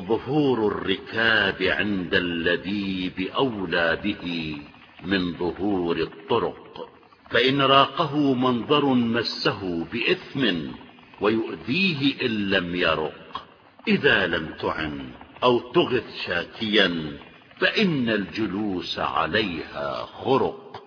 ظهور الركاب عند اللذيب أولى به من ظهور الطرق فإن راقه منظر مسه بإثم ويؤذيه إن لم يرق. إذا لم تعن أو تغث شاكيا فإن الجلوس عليها خرق.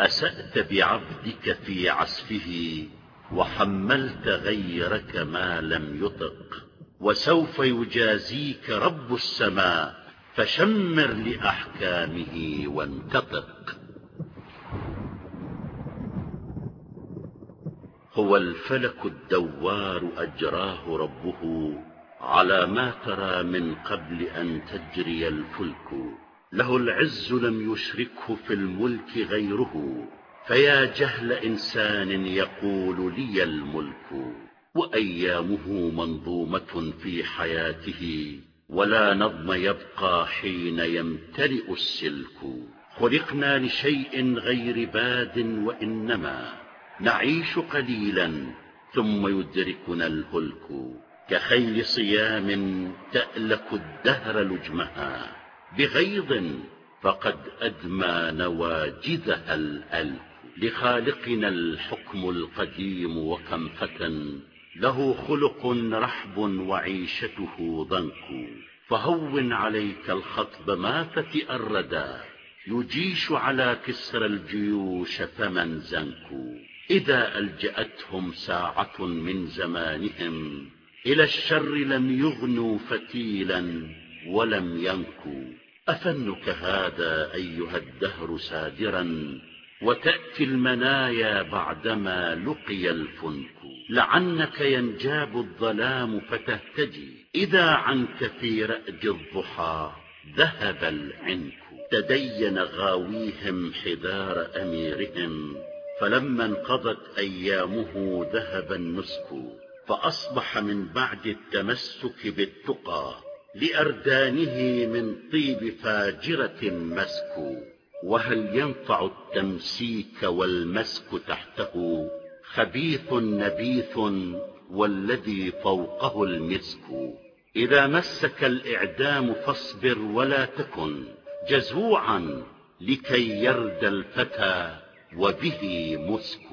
أسأت بعبدك في عسفه وحملت غيرك ما لم يطق وسوف يجازيك رب السماء فشمر لأحكامه وانتطق. هو الفلك الدوار أجراه ربه على ما ترى من قبل أن تجري الفلك له العز لم يشركه في الملك غيره. فيا جهل إنسان يقول لي الملك وأيامه منظومة في حياته ولا نظم يبقى حين يمتلئ السلك. خلقنا لشيء غير باد وإنما نعيش قليلا ثم يدركنا الهلك. كخيل صيام تألك الدهر لجمها. بغيظ فقد أدمى نواجذها الألف لخالقنا الحكم القديم وكم فتى له خلق رحب وعيشته ضنك فهون عليك الخطب ما فتئ الردى يجيش على كسر الجيوش فمن زنك إذا ألجأتهم ساعة من زمانهم إلى الشر لم يغنوا فتيلا ولم ينكوا أفنك هذا أيها الدهر سادرا وتأتي المنايا بعدما لقي الفنك. لعنك ينجاب الظلام فتهتدي إذا عنك في رأج الضحى ذهب العنك. تدين غاويهم حذار أميرهم. فلما انقضت أيامه ذهب النسك. فأصبح من بعد التمسك بالتقى. لأردانه من طيب فاجرة مسك. وهل ينفع التمسيك والمسك تحته؟ خبيث نبيث والذي فوقه المسك. إذا مسك الإعدام فاصبر ولا تكن جزوعا لكي يرد الفتى وبه مسك.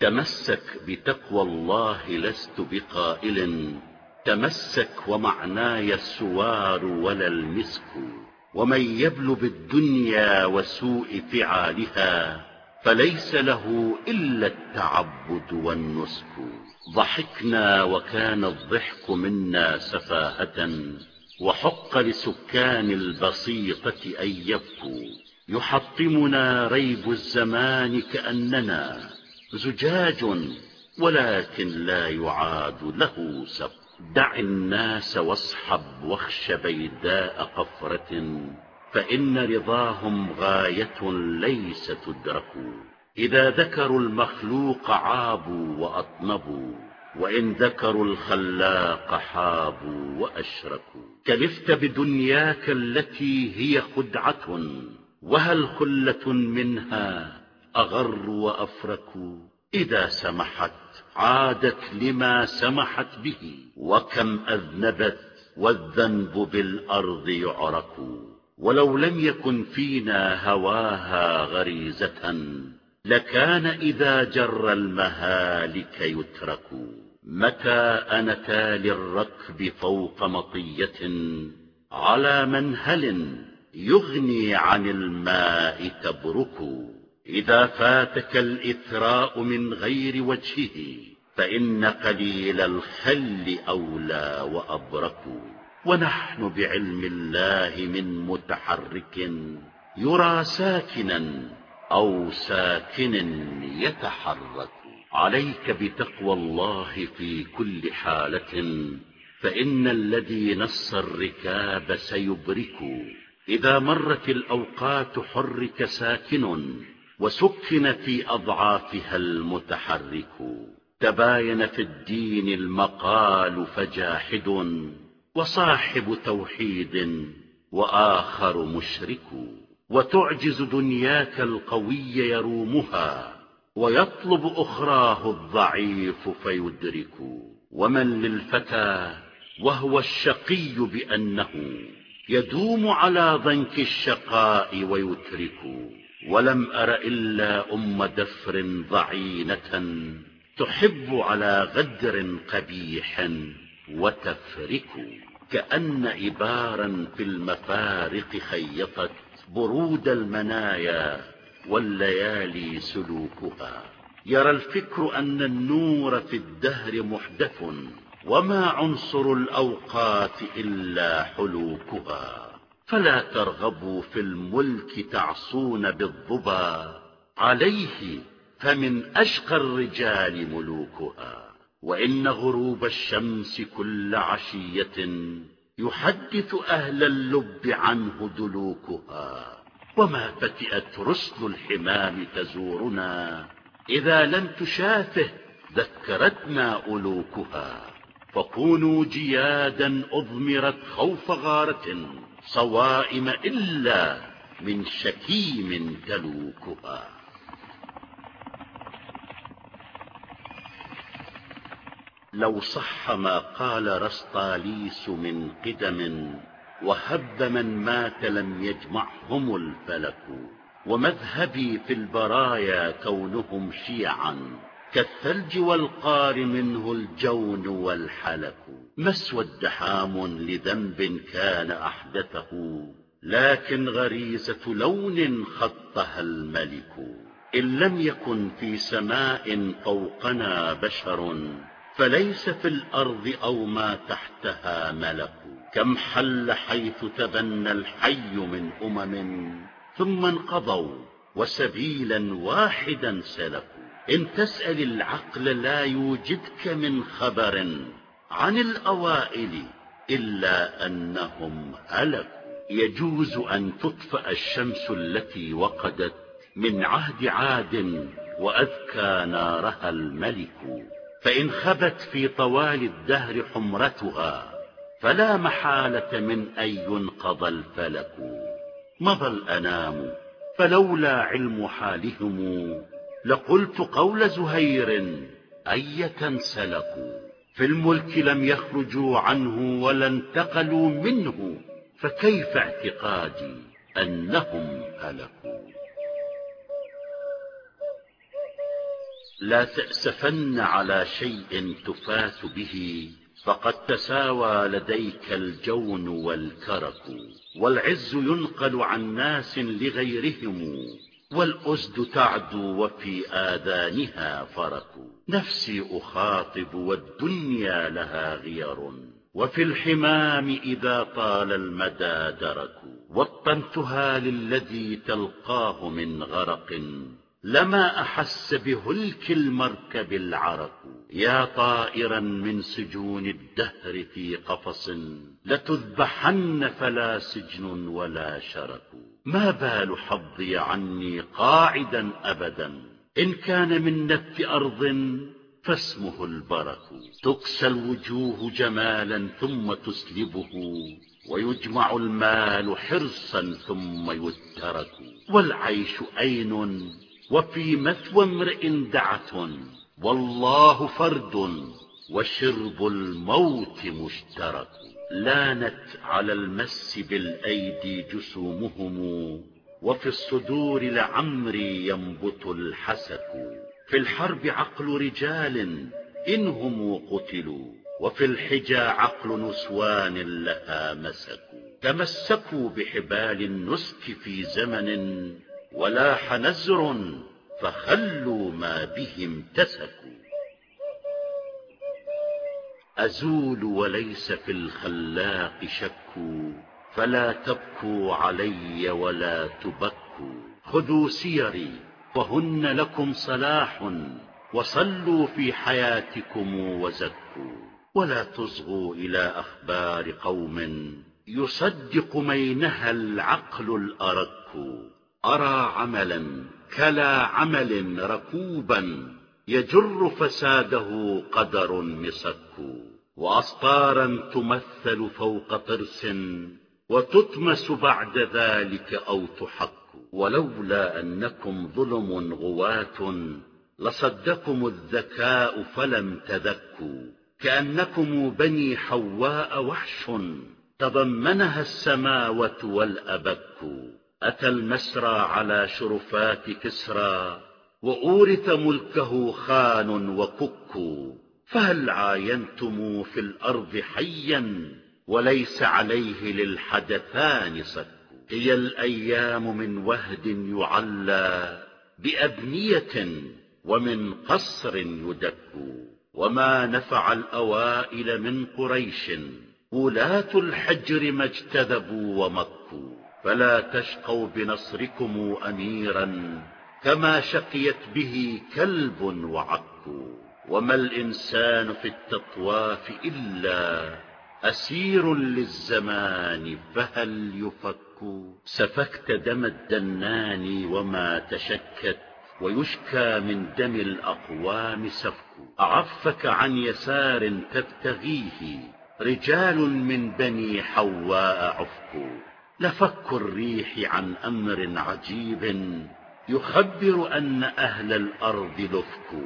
تمسك بتقوى الله لست بقائل. تمسك ومعناي السوار ولا المسك ومن يبل بالدنيا وسوء فعالها فليس له إلا التعبد والنسك. ضحكنا وكان الضحك منا سفاهة وحق لسكان البسيطة أن يبكوا. يحطمنا ريب الزمان كأننا زجاج ولكن لا يعاد له سب دع الناس واصحب واخش بيداء قفرة فإن رضاهم غاية ليس تدرك. إذا ذكروا المخلوق عابوا وأطنبوا وإن ذكروا الخلاق حابوا وأشركوا. كلفت بدنياك التي هي خدعة وهل خلة منها أغر وأفرك إذا سمحت عادت لما سمحت به وكم أذنبت والذنب بالأرض يعرك ولو لم يكن فينا هواها غريزة لكان إذا جر المهالك يترك. متى أنتا للركب فوق مطية على منهل يغني عن الماء تبرك. إذا فاتك الإثراء من غير وجهه فإن قليل الخل أولى وأبرك. ونحن بعلم الله من متحرك يرى ساكنا أو ساكن يتحرك. عليك بتقوى الله في كل حالة فإن الذي نص الركاب سيبرك. إذا مرت الأوقات حرك ساكن وسكن في أضعافها المتحرك. تباين في الدين المقال فجاحد وصاحب توحيد وآخر مشرك. وتعجز دنياك القوي يرومها ويطلب أخراه الضعيف فيدرك. ومن للفتى وهو الشقي بأنه يدوم على ضنك الشقاء ويترك. ولم أر إلا أم دفر ضعينة تحب على غدر قبيح وتفرك كأن إبارا في المفارق خيطت برود المنايا والليالي سلوكها. يرى الفكر أن النور في الدهر محدث وما عنصر الأوقات إلا حلوكها. فلا ترغبوا في الملك تعصون بالظبا عليه فمن أشقى الرجال ملوكها. وإن غروب الشمس كل عشية يحدث أهل اللب عنه دلوكها. وما فتئت رسل الحمام تزورنا إذا لم تشافه ذكرتنا ألوكها. فكونوا جيادا أضمرت خوف غارة. صوائم إلا من شكيم تلوكها لو صح ما قال رسطاليس من قدم وهب من مات لم يجمعهم الفلك ومذهبي في البرايا كونهم شيعا. كالثلج والقار منه الجون والحلك ما اسود حام لذنب كان أحدثه لكن غريزة لون خطها الملك. إن لم يكن في سماء فوقنا بشر فليس في الأرض أو ما تحتها ملك. كم حل حيث تبنى الحي من أمم ثم انقضوا وسبيلا واحدا سلكوا. إن تسأل العقل لا يوجدك من خبر عن الأوائل إلا أنهم هلكوا. يجوز أن تطفأ الشمس التي وقدت من عهد عاد وأذكى نارها الملك. فإن خبت في طوال الدهر حمرتها فلا محالة من أن ينقض الفلك. مضى الأنام فلولا علم حالهم لقلت قول زهير أية سلكوا؟ في الملك لم يخرجوا عنه ولا انتقلوا منه فكيف اعتقادي أنهم هلكوا؟ لا تأسفن على شيء تفات به فقد تساوى لديك الجون والكرك والعز ينقل عن ناس لغيرهم. والأسد تعدو وفي آذانها فرك. نفسي أخاطب والدنيا لها غير. وفي الحمام إذا طال المدى درك. وطنتها للذي تلقاه من غرق. لما أحس بهلك المركب العرق. يا طائرا من سجون الدهر في قفص لتذبحن فلا سجن ولا شرك ما بال حظي عني قاعدا أبدا. إن كان من نبت أرض فاسمه البرك تكسى الوجوه جمالا ثم تسلبه ويجمع المال حرصا ثم يترك. والعيش أين وفي مثوى امرئ دعة والله فرد وشرب الموت مشترك. لانت على المس بالأيدي جسومهم وفي الصدور لعمري ينبت الحسك. في الحرب عقل رجال إنهم قتلوا وفي الحجى عقل نسوان لها مسكوا. تمسكوا بحبال النسك في زمن ولاح نزر فخلوا ما بهم تسكوا. أزول وليس في الخلاق شك فلا تبكوا علي ولا تبكوا. خذوا سيري وهن لكم صلاح وصلوا في حياتكم وزكوا. ولا تصغوا إلى أخبار قوم يصدق مينها العقل الأرك أرى عملا كلا عمل ركوبا يجر فساده قدر مسك. وأسطارا تمثل فوق طرس وتطمس بعد ذلك أو تحك. ولولا أنكم ظلم غواة لصدكم الذكاء فلم تذكوا. كأنكم بني حواء وحش تضمنها السماوة والأبك. أتى المسرى على شرفات كسرى وأورث ملكه خان وكك فهل عاينتم في الأرض حيا وليس عليه للحدثان صك هي الأيام من وهد يعلى بأبنية ومن قصر يدك وما نفع الأوائل من قريش ولاة الحجر ما اجتذبوا ومكوا. فلا تشقوا بنصركم أميرا كما شقيت به كلب وعك وما الإنسان في التطواف إلا أسير للزمان فهل يفك؟ سفكت دم الدنان وما تشكت ويشكى من دم الأقوام سفك أعفك عن يسار تبتغيه رجال من بني حواء عفك لفك الريح عن أمر عجيب يخبر أن أهل الأرض لفك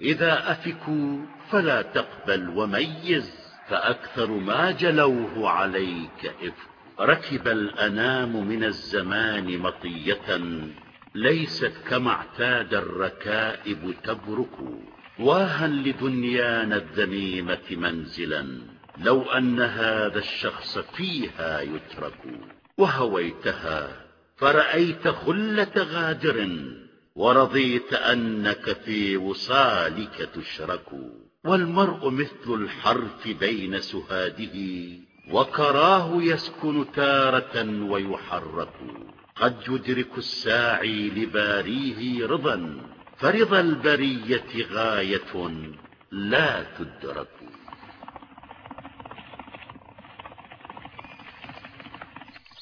إذا أفكوا فلا تقبل وميز فأكثر ما جلوه عليك إفك. ركب الأنام من الزمان مطية ليست كما اعتاد الركائب تبرك. واها لدنيانا الذميمة منزلا لو أن هذا الشخص فيها يترك. وهويتها فرأيت خلة غادر ورضيت أنك في وصالك تشرك والمرء مثل الحرف بين سهاده وكراه يسكن تارة ويحرك. قد يدرك الساعي لباريه رضا فرضا البرية غاية لا تدرك.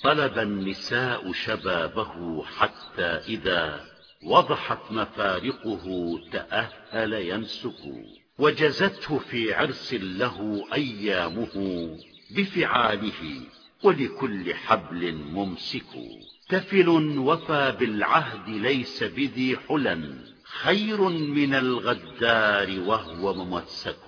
طلب النساء شبابه حتى إذا وضحت مفارقه تأهل ينسك. وجزته في عرس له أيامه بفعاله ولكل حبل ممسك. تفل وفى بالعهد ليس بذي حلا خير من الغدار وهو ممسك.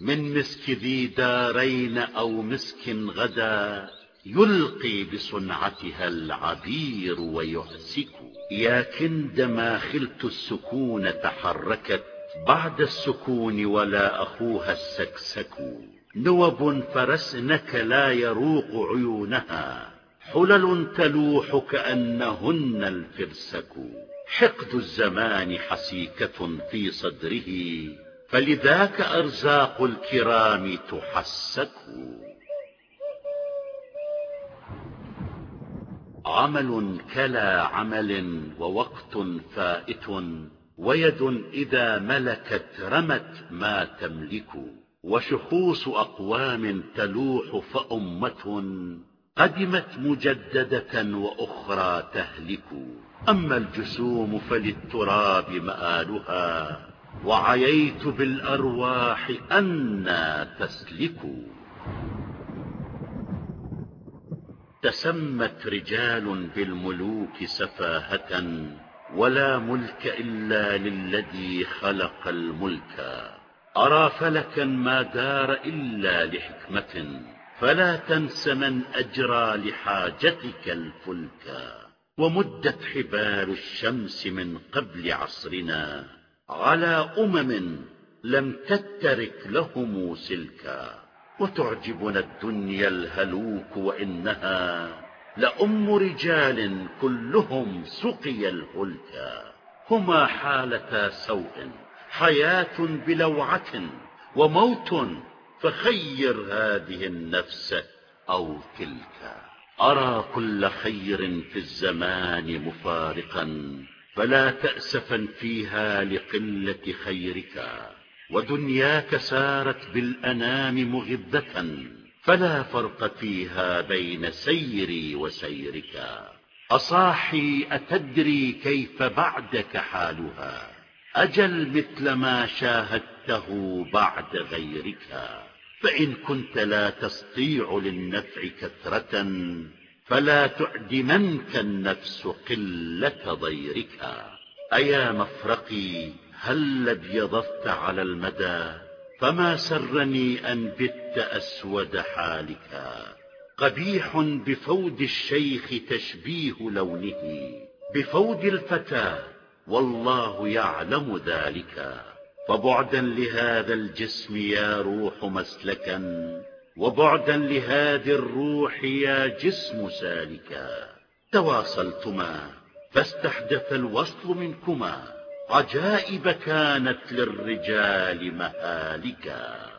من مسك ذي دارين أو مسك غدا يلقي بصنعتها العبير ويعسك يا كند ما خلت السكون تحركت بعد السكون ولا أخوها السكسك. نوب فرسنك لا يروق عيونها حلل تلوح كأنهن الفرسك. حقد الزمان حسيكة في صدره فلذاك أرزاق الكرام تحسك. عمل كلا عمل ووقت فائت ويد إذا ملكت رمت ما تملك وشخوص أقوام تلوح فأمة قدمت مجددة وأخرى تهلك أما الجسوم فللتراب مآلها وعييت بالأرواح أنا تسلك تسمت رجال بالملوك سفاهة ولا ملك إلا للذي خلق الملك. أرى فلكا ما دار إلا لحكمة فلا تنس من أجرى لحاجتك الفلك. ومدت حبال الشمس من قبل عصرنا على أمم لم تترك لهم سلكا. وتعجبنا الدنيا الهلوك وإنها لأم رجال كلهم سقي الهلكا. هما حالتا سوء حياة بلوعة وموت فخير هذه النفس أو تلك. أرى كل خير في الزمان مفارقا فلا تأسفا فيها لقلة خيرك. ودنياك سارت بالأنام مغذة فلا فرق فيها بين سيري وسيرك. أصاحي أتدري كيف بعدك حالها؟ أجل مثل ما شاهدته بعد غيرك. فإن كنت لا تستطيع للنفع كثرة فلا تعدمنك النفس قلة ضيرك. أيا مفرقي هل ابيضت على المدى فما سرني أن بت أسود حالك. قبيح بفود الشيخ تشبيه لونه بفود الفتى والله يعلم ذلك. فبعدا لهذا الجسم يا روح مسلكا وبعدا لهذه الروح يا جسم سالكا. تواصلتما فاستحدث الوصل منكما. عجائب كانت للرجال مهالكا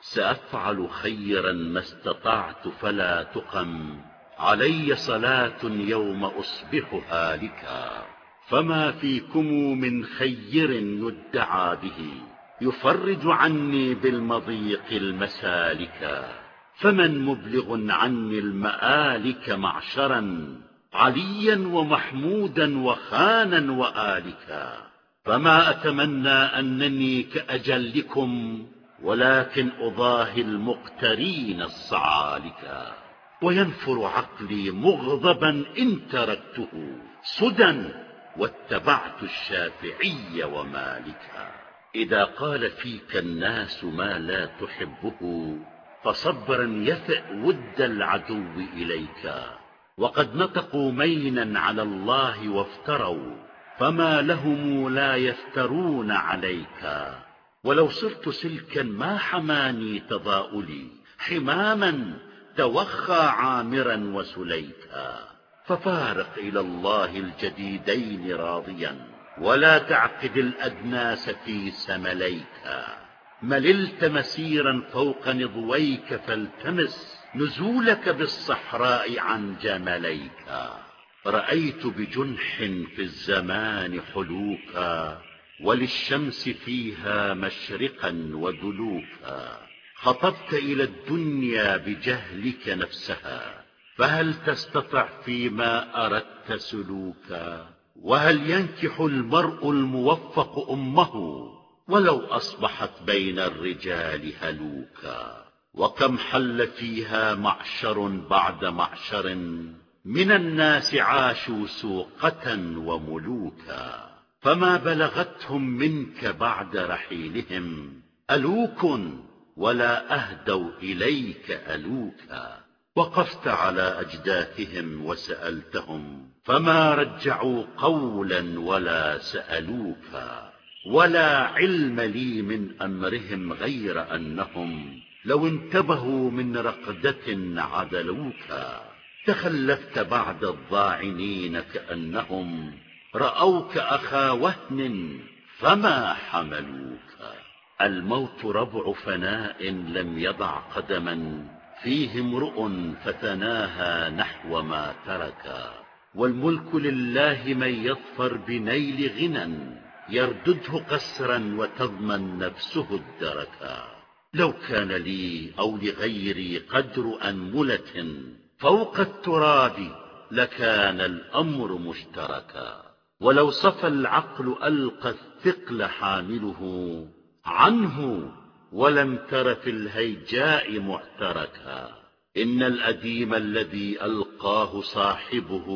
سأفعل خيرا ما استطعت فلا تقم. علي صلاة يوم أصبح هالكا فما فيكم من خير يدعى به. يفرج عني بالمضيق المسالكا فمن مبلغ عني المآلك معشرا. عليا ومحمودا وخانا وآلكا. فما أتمنى أنني كأجلكم ولكن أضاهي المقترين الصعالكا وينفر عقلي مغضبا إن تركته سدى واتبعت الشافعي ومالكا إذا قال فيك الناس ما لا تحبه فصبرا يفئ ود العدو إليك. وقد نطقوا مينا على الله وافتروا فما لهم لا يفترون عليك. ولو صرت سلكا ما حماني تضاؤلي حماما توخى عامرا وسليكا ففارق إلى الله الجديدين راضيا ولا تعقد الأدناس في سمليك. مللت مسيرا فوق نضويك فالتمس نزولك بالصحراء عن جمليك. رأيت بجنح في الزمان حلوكا وللشمس فيها مشرقا ودلوكا. خطبت إلى الدنيا بجهلك نفسها فهل تستطع فيما أردت سلوكا؟ وهل ينكح المرء الموفق أمه ولو أصبحت بين الرجال هلوكا؟ وكم حل فيها معشر بعد معشر من الناس عاشوا سوقة وملوكا فما بلغتهم منك بعد رحيلهم ألوك ولا أهدوا إليك ألوكا وقفت على أجداثهم وسألتهم فما رجعوا قولا ولا سألوكا ولا علم لي من أمرهم غير أنهم لو انتبهوا من رقدة عدلوكا تخلفت بعد الضاعنين كأنهم رأوك أخا وهن فما حملوك؟ الموت ربع فناء لم يضع قدما فيه امرؤ فتناهى نحو ما تركا والملك لله من يظفر بنيل غنى يردده قسرا وتضمن نفسه الدركا لو كان لي أو لغيري قدر أنملة فوق التراب لكان الأمر مشتركا. ولو صفى العقل ألقى الثقل حامله عنه ولم تر في الهيجاء معتركا. إن الأديم الذي ألقاه صاحبه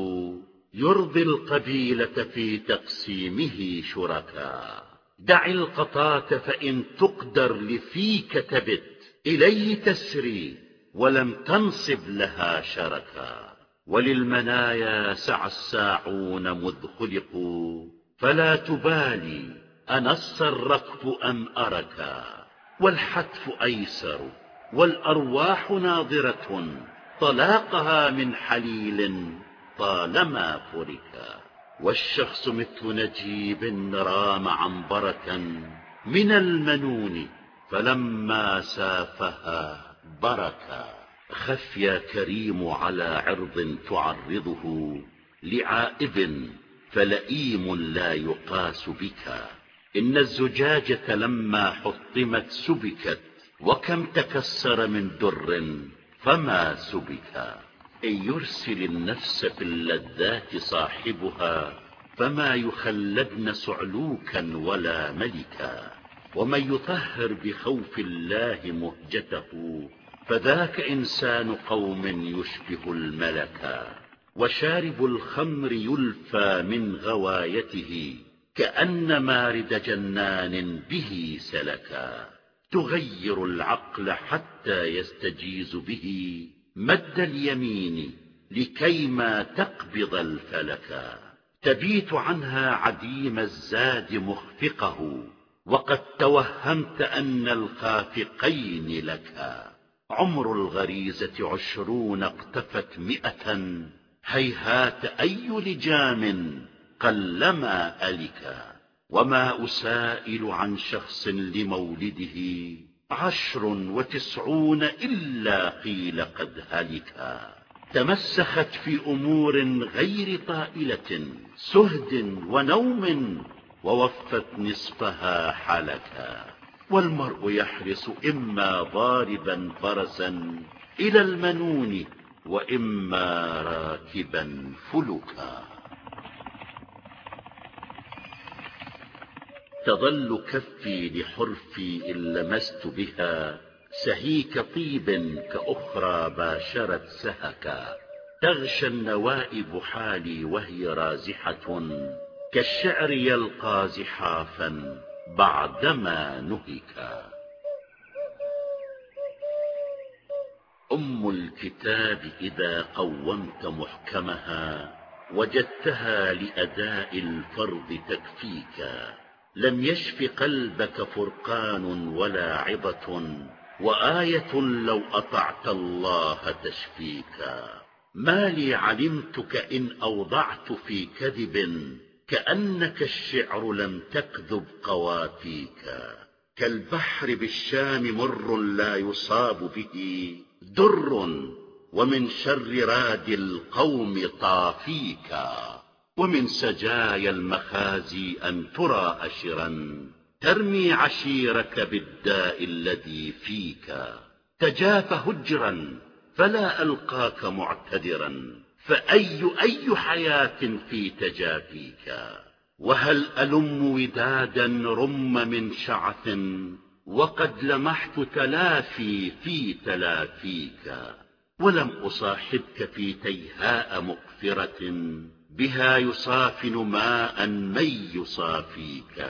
يرضي القبيلة في تقسيمه شركا. دع القطاة فإن تقدر لفيك تبت إليه تسري ولم تنصب لها شركا وللمنايا سعى الساعون مذ خلقوا فلا تبالي أنص الركب أم أركا والحتف أيسر والأرواح ناظرة طلاقها من حليل طالما فركا والشخص مثل نجيب رام عنبرة من المنون فلما سافها بركا خف يا كريم على عرض تعرضه لعائب فلئيم لا يقاس بك. إن الزجاجة لما حطمت سبكت وكم تكسر من در فما سبكا يرسل النفس في اللذات صاحبها فما يخلدن سعلوكا ولا ملكا. ومن يطهر بخوف الله مهجته فذاك إنسان قوم يشبه الملكا. وشارب الخمر يلفى من غوايته كأن مارد جنان به سلكا. تغير العقل حتى يستجيز به مد اليمين لكيما تقبض الفلكا تبيت عنها عديم الزاد مخفقه وقد توهمت أن الخافقين لكا عمر الغريزة عشرون اقتفت مئة. هيهات أي لجام قلما ألكا وما أسائل عن شخص لمولده. عشر وتسعون إلا قيل قد هلكا تمسخت في أمور غير طائلة سهد ونوم ووفت نصفها حلكا والمرء يحرص إما ضاربا فرسا إلى المنون وإما راكبا فلكا. تظل كفي لحرفي إن لمست بها. سهيك طيب كأخرى باشرت سهكا تغشى النوائب حالي وهي رازحة. كالشعر يلقى زحافا بعدما نهكا أم الكتاب إذا قومت محكمها وجدتها لأداء الفرض تكفيكا لم يشف قلبك فرقان ولا عظة وآية لو أطعت الله تشفيكا ما لي علمتك إن أوضعت في كذب كأنك الشعر لم تكذب قوافيكا كالبحر بالشام مر لا يصاب به در ومن شر راد القوم طافيكا ومن سجايا المخازي أن ترى أشرا ترمي عشيرك بالداء الذي فيك. تجاف هجرا فلا ألقاك معتذرا. فأي أي حياة في تجافيك؟ وهل ألم ودادا رم من شعث؟ وقد لمحت تلافي في تلافيك. ولم أصاحبك في تيهاء مقفرة. بها يصافن ماء من يصافيك.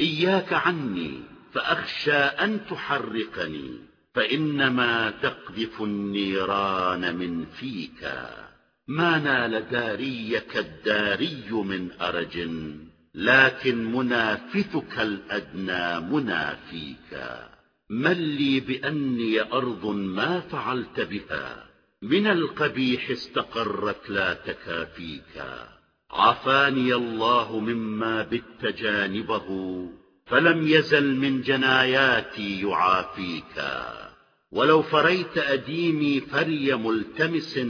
إياك عني فأخشى أن تحرقني فإنما تقذف النيران من فيك. ما نال داريك الداري من أرج لكن منافثك الأدنى منافيك. من لي بأني أرض ما فعلت بها. من القبيح استقرت لا تكافيك. عافاني الله مما بت جانبه فلم يزل من جناياتي يعافيك. ولو فريت أديمي فري ملتمس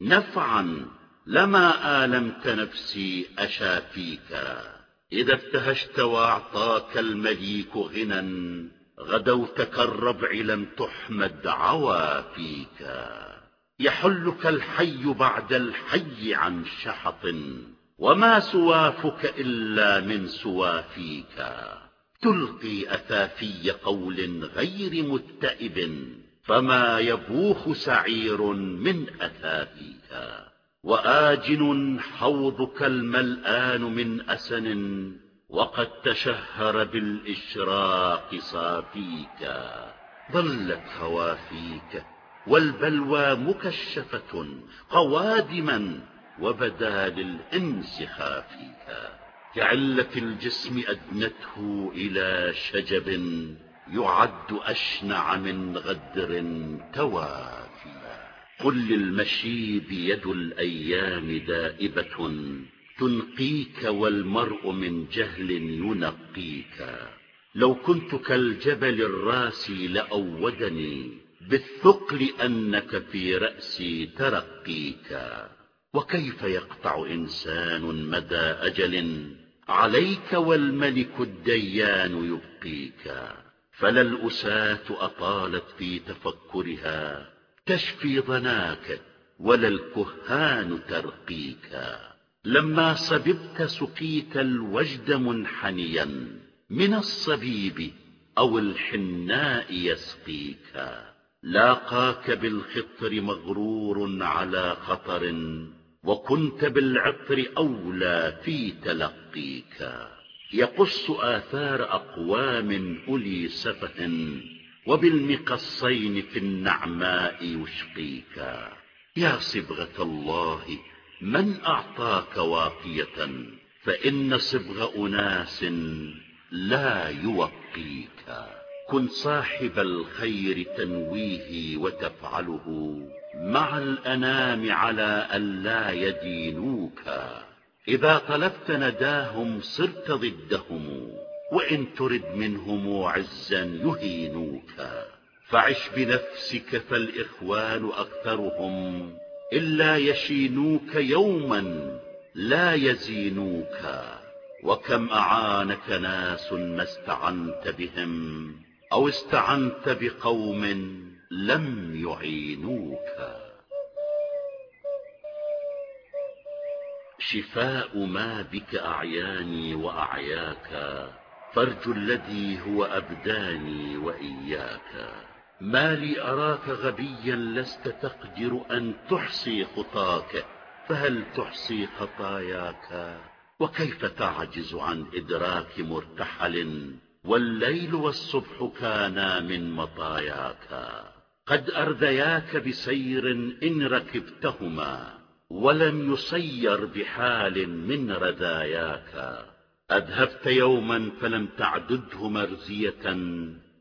نفعا لما آلمت نفسي أشافيك. إذا ابتهشت وأعطاك المليك غنى غدوت كالربع لم تحمد عوافيك. يحلك الحي بعد الحي عن شحط وما سوافك إلا من سوافيك. تلقي أثافي قول غير متئب فما يبوخ سعير من أثافيك. وآجن حوضك الملآن من أسن وقد تشهر بالإشراق صافيك. ظلت هوافيك والبلوى مكشفة قوادما وبدا للإنس خافيك كعلة الجسم أدنته إلى شجب يعد أشنع من غدر توافيا قل للمشيب يد الأيام دائبة تنقيك والمرء من جهل ينقيك. لو كنت كالجبل الراسي لأودني بالثقل أنك في رأسي ترقيك. وكيف يقطع إنسان مدى أجل عليك والملك الديان يبقيك؟ فلا الأساة أطالت في تفكرها تشفي ظناك ولا الكهان ترقيك. لما صببت سقيت الوجد منحنيا من الصبيب أو الحناء يسقيك. لاقاك بالخطر مغرور على خطر وكنت بالعطر أولى في تلقيك. يقص آثار أقوام أولي سفه وبالمقصين في النعماء يشقيك. يا صبغة الله من أعطاك واقية؟ فإن صبغ أناس لا يوقيك. كن صاحب الخير تنويه وتفعله مع الأنام على أن لا يدينوك. إذا طلبت نداهم صرت ضدهم وإن ترد منهم عزا يهينوك. فعش بنفسك فالإخوان أكثرهم إلا يشينوك يوما لا يزينوك. وكم أعانك ناس ما استعنت بهم أو استعنت بقوم لم يعينوك. شفاء ما بك أعياني وأعياك فرج الذي هو أبداني وإياك. ما لي أراك غبيا لست تقدر أن تحصي خطاك فهل تحصي خطاياك؟ وكيف تعجز عن إدراك مرتحل؟ والليل والصبح كانا من مطاياك. قد أردياك بسير إن ركبتهما ولم يصير بحال من رذاياك. أذهبت يوما فلم تعدده مرزية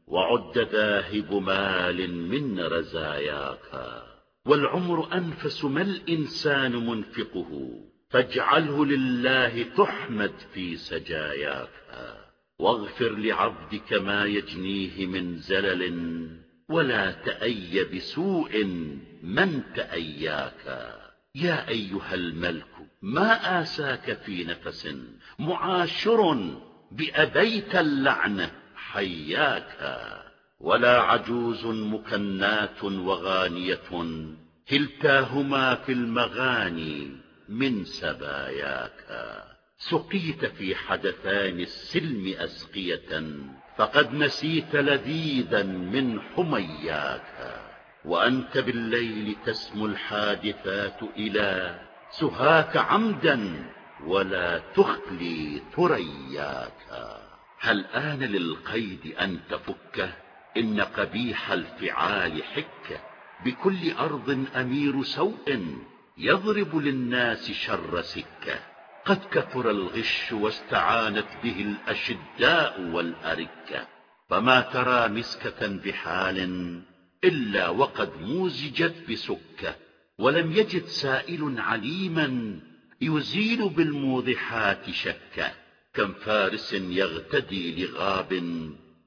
وعد ذاهب مال من رزاياك. والعمر أنفس ما الإنسان منفقه فاجعله لله تحمد في سجاياك. واغفر لعبدك ما يجنيه من زلل ولا تأي بسوء من تأياك. يا أيها الملك ما آساك في نفس معاشر بأبيت اللعنة حياك ولا عجوز مكنات وغانية كلتاهما في المغاني من سباياك. سقيت في حدثان السلم أسقية فقد نسيت لذيذا من حمياك. وأنت بالليل تسمو الحادثات إلى سهاك عمدا ولا تخلي ثرياك. هل آن للقيد أن تفكه إن قبيح الفعال حكه بكل أرض أمير سوء يضرب للناس شر سكه قد كثر الغش واستعانت به الأشداء والأركة. فما ترى مسكة بحال إلا وقد موزجت بسكة. ولم يجد سائل عليما يزيل بالموضحات شكة. كم فارس يغتدي لغاب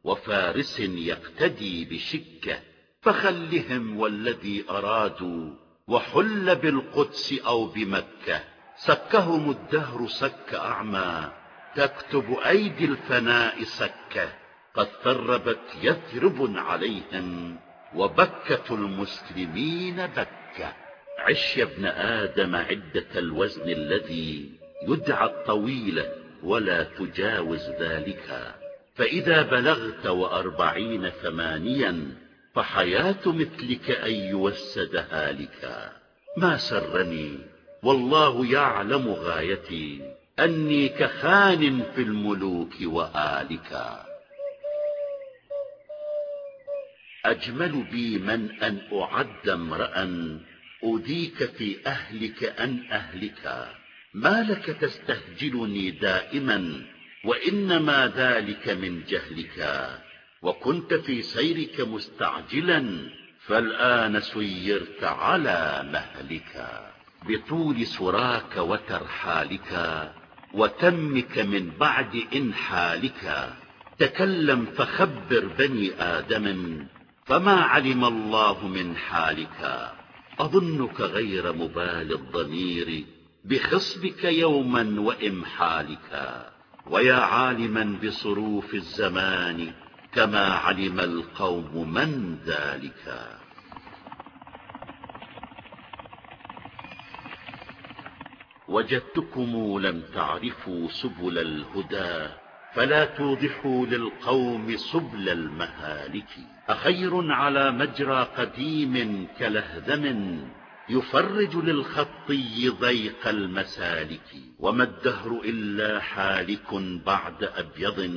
وفارس يقتدي بشكة. فخلهم والذي أرادوا وحل بالقدس أو بمكة. سكهم الدهر سك أعمى تكتب أيدي الفناء سكه قد ثربت يثرب عليهم وبكة المسلمين بكة عش يا ابن آدم عدة الوزن الذي يدعى الطويل ولا تجاوز ذلك. فإذا بلغت وأربعين ثمانيا فحياة مثلك أن يوسد هالكا ما سرني والله يعلم غايتي أني كخان في الملوك وآلكا أجمل بي من أن أعد امرأ أوديك في أهلك أن أهلك. ما لك تستهجلني دائما وإنما ذلك من جهلك. وكنت في سيرك مستعجلا فالآن سيرت على مهلك. بطول سراك وترحالك وتمك من بعد إنحالك. تكلم فخبر بني آدم فما علم الله من حالك. أظنك غير مبال الضمير بخصبك يوما وإمحالك. ويا عالما بصروف الزمان كما علم القوم من ذلك. وجدتكم لم تعرفوا سبل الهدى فلا توضحوا للقوم سبل المهالك. أخير على مجرى قديم كلهذم يفرج للخطي ضيق المسالك. وما الدهر إلا حالك بعد أبيض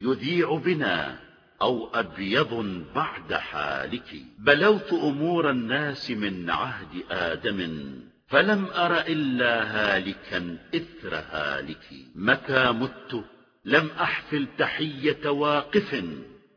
يذيع بنا أو أبيض بعد حالك. بلوت أمور الناس من عهد آدم. فلم أر إلا هالكا إثر هالك. متى مت؟ لم أحفل تحية واقف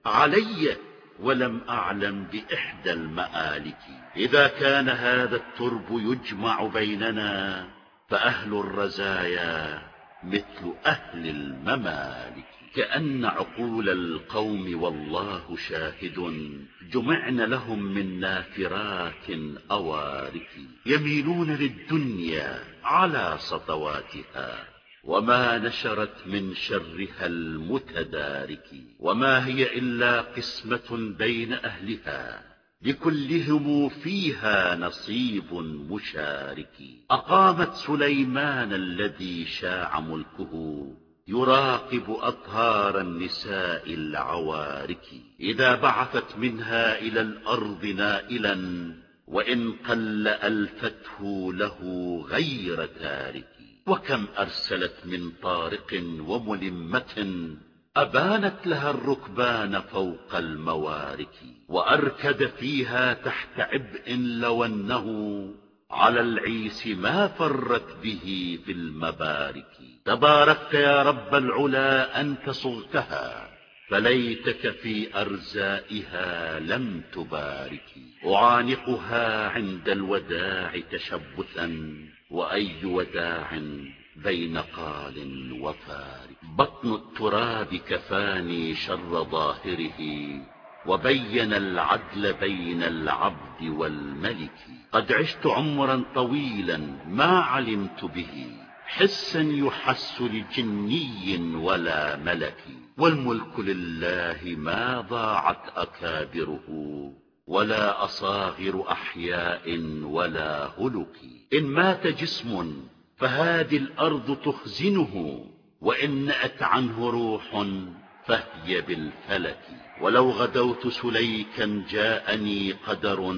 علي ولم أعلم بإحدى المآلك. إذا كان هذا الترب يجمع بيننا فأهل الرزايا مثل أهل الممالك. كأن عقول القوم والله شاهد. جمعن لهم من نافرات أوارك. يميلون للدنيا على سطواتها. وما نشرت من شرها المتدارك. وما هي إلا قسمة بين أهلها. لكلهم فيها نصيب مشارك. أقامت سليمان الذي شاع ملكه. يراقب أطهار النساء العوارك. إذا بعثت منها إلى الأرض نائلا وإن قل ألفته له غير تارك. وكم أرسلت من طارق وملمة أبانت لها الركبان فوق الموارك. وأركد فيها تحت عبء لو أنه على العيس ما فرت به في المبارك. تباركت يا رب العلا أنت صغتها فليتك في أرزائها لم تبارك. أعانقها عند الوداع تشبثا وأي وداع بين قال وفارق. بطن التراب كفاني شر ظاهره وبين العدل بين العبد والملك. قد عشت عمرا طويلا ما علمت به. حسا يحس لجني ولا ملك. والملك لله ما ضاعت أكابره. ولا أصاغر أحياء ولا هلك. إن مات جسم فهذه الأرض تخزنه. وإن نأت عنه روح فهي بالفلك. ولو غدوت سليكا جاءني قدر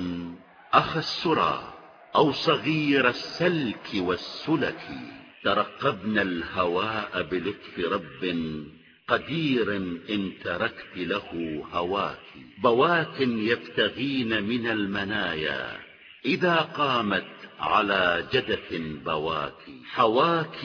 أخ السرى أو صغير السلك والسلك ترقبنا الهواء بلطف رب قدير إن تركت له هواك. بواك يبتغين من المنايا إذا قامت على جدث بواك. حواك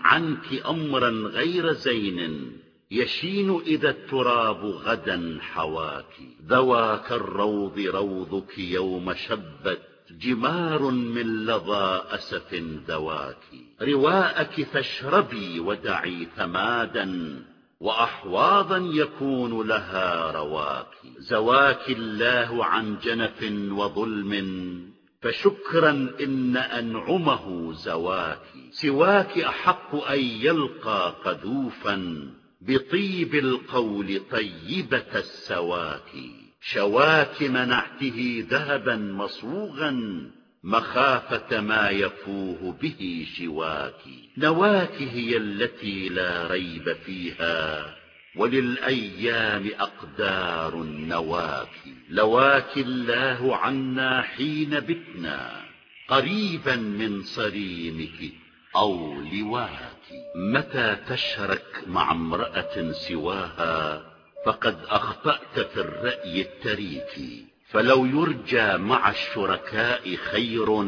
عنك أمرا غير زين يشين إذا التراب غدا حواك. ذواك الروض روضك يوم شبت. جمار من لظى أسف ذواك. رواءك فاشربي ودعي ثمادا. وأحواضا يكون لها رواك. زواك الله عن جنف وظلم. فشكرا إن أنعمه زواك. سواك أحق أن يلقى قذوفا. بطيب القول طيبة السواك. شواك منعته ذهبا مصوغا مخافة ما يفوه به شواك. نواك هي التي لا ريب فيها وللأيام أقدار النواك. لواك الله عنا حين بتنا قريبا من صريمك. أو لواك متى تشرك مع امرأة سواها فقد أخطأت في الرأي التريك فلو يرجى مع الشركاء خير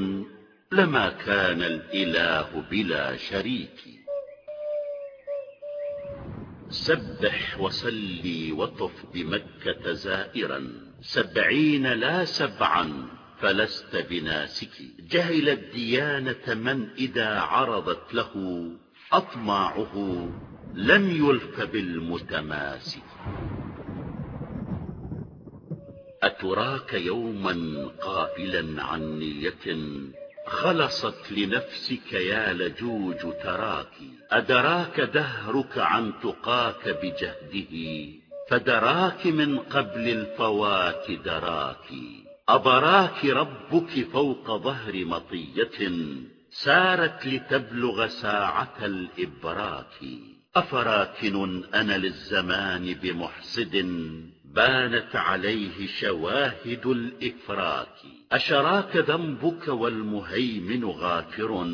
لما كان الإله بلا شريك. سبح وصلي وطف بمكة زائرا سبعين لا سبعا. فلست بناسك. جهل الديانة من إذا عرضت له أطماعه لم يلف بالمتماسك. أتراك يوما قافلا عن نية خلصت لنفسك يا لجوج تراك. أدراك دهرك عن تقاك بجهده فدراك من قبل الفوات دراك. أبراك ربك فوق ظهر مطية سارت لتبلغ ساعة الإبراك. أفراكن أنا للزمان بمحسد بانت عليه شواهد الإفراك. أشراك ذنبك والمهيمن غافر.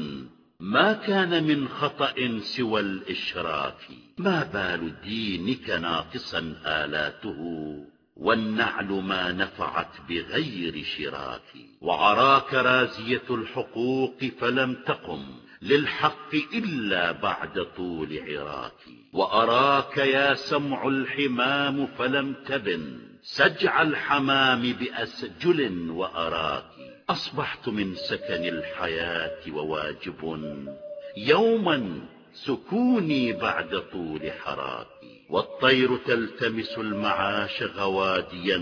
ما كان من خطأ سوى الإشراك. ما بال دينك ناقصا آلاته. والنعل ما نفعت بغير شراك. وعراك رازية الحقوق فلم تقم للحق إلا بعد طول عراك. وأراك يا سمع الحمام فلم تبن. سجع الحمام بأسجل وأراك. أصبحت من سكن الحياة وواجب. يوما سكوني بعد طول حراكي والطير تلتمس المعاش غواديا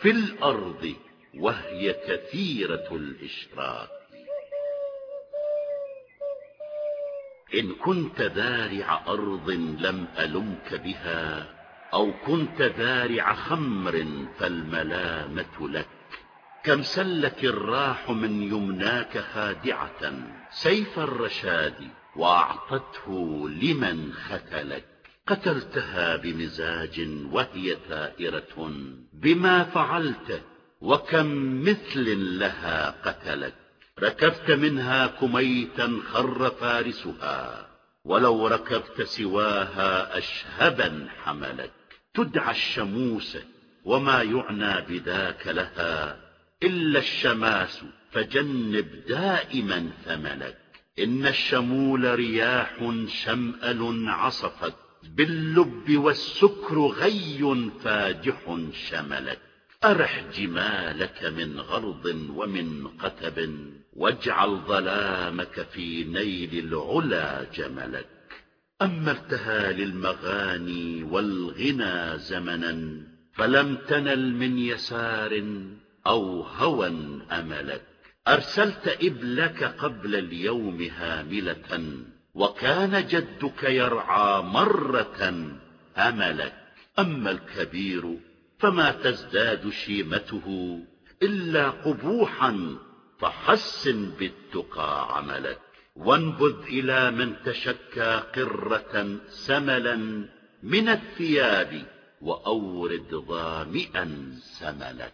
في الأرض وهي كثيرة الإشراك إن كنت ذارع أرض لم ألمك بها أو كنت ذارع خمر فالملامة لك. كم سلت الراح من يمناك خادعة سيف الرشاد وأعطته لمن ختلك. قتلتها بمزاج وهي ثائرة بما فعلت وكم مثل لها قتلك ركبت منها كميتا خر فارسها ولو ركبت سواها أشهبا حملك تدعى الشموس وما يعنى بذاك لها إلا الشماس فجنب دائما ثملك إن الشمول رياح شمأل عصفت باللب والسكر غي فاجح شملك. أرح جمالك من غرض ومن قتب واجعل ظلامك في نيل العلا جملك. أمرتها للمغاني والغنى زمنا فلم تنل من يسار أو هوى أملك. أرسلت إبلك قبل اليوم هاملة. وكان جدك يرعى مرة أملك. أما الكبير فما تزداد شيمته إلا قبوحا فحسن بالتقى عملك. وانبذ إلى من تشكى قرة سملا من الثياب وأورد ظامئا سملك.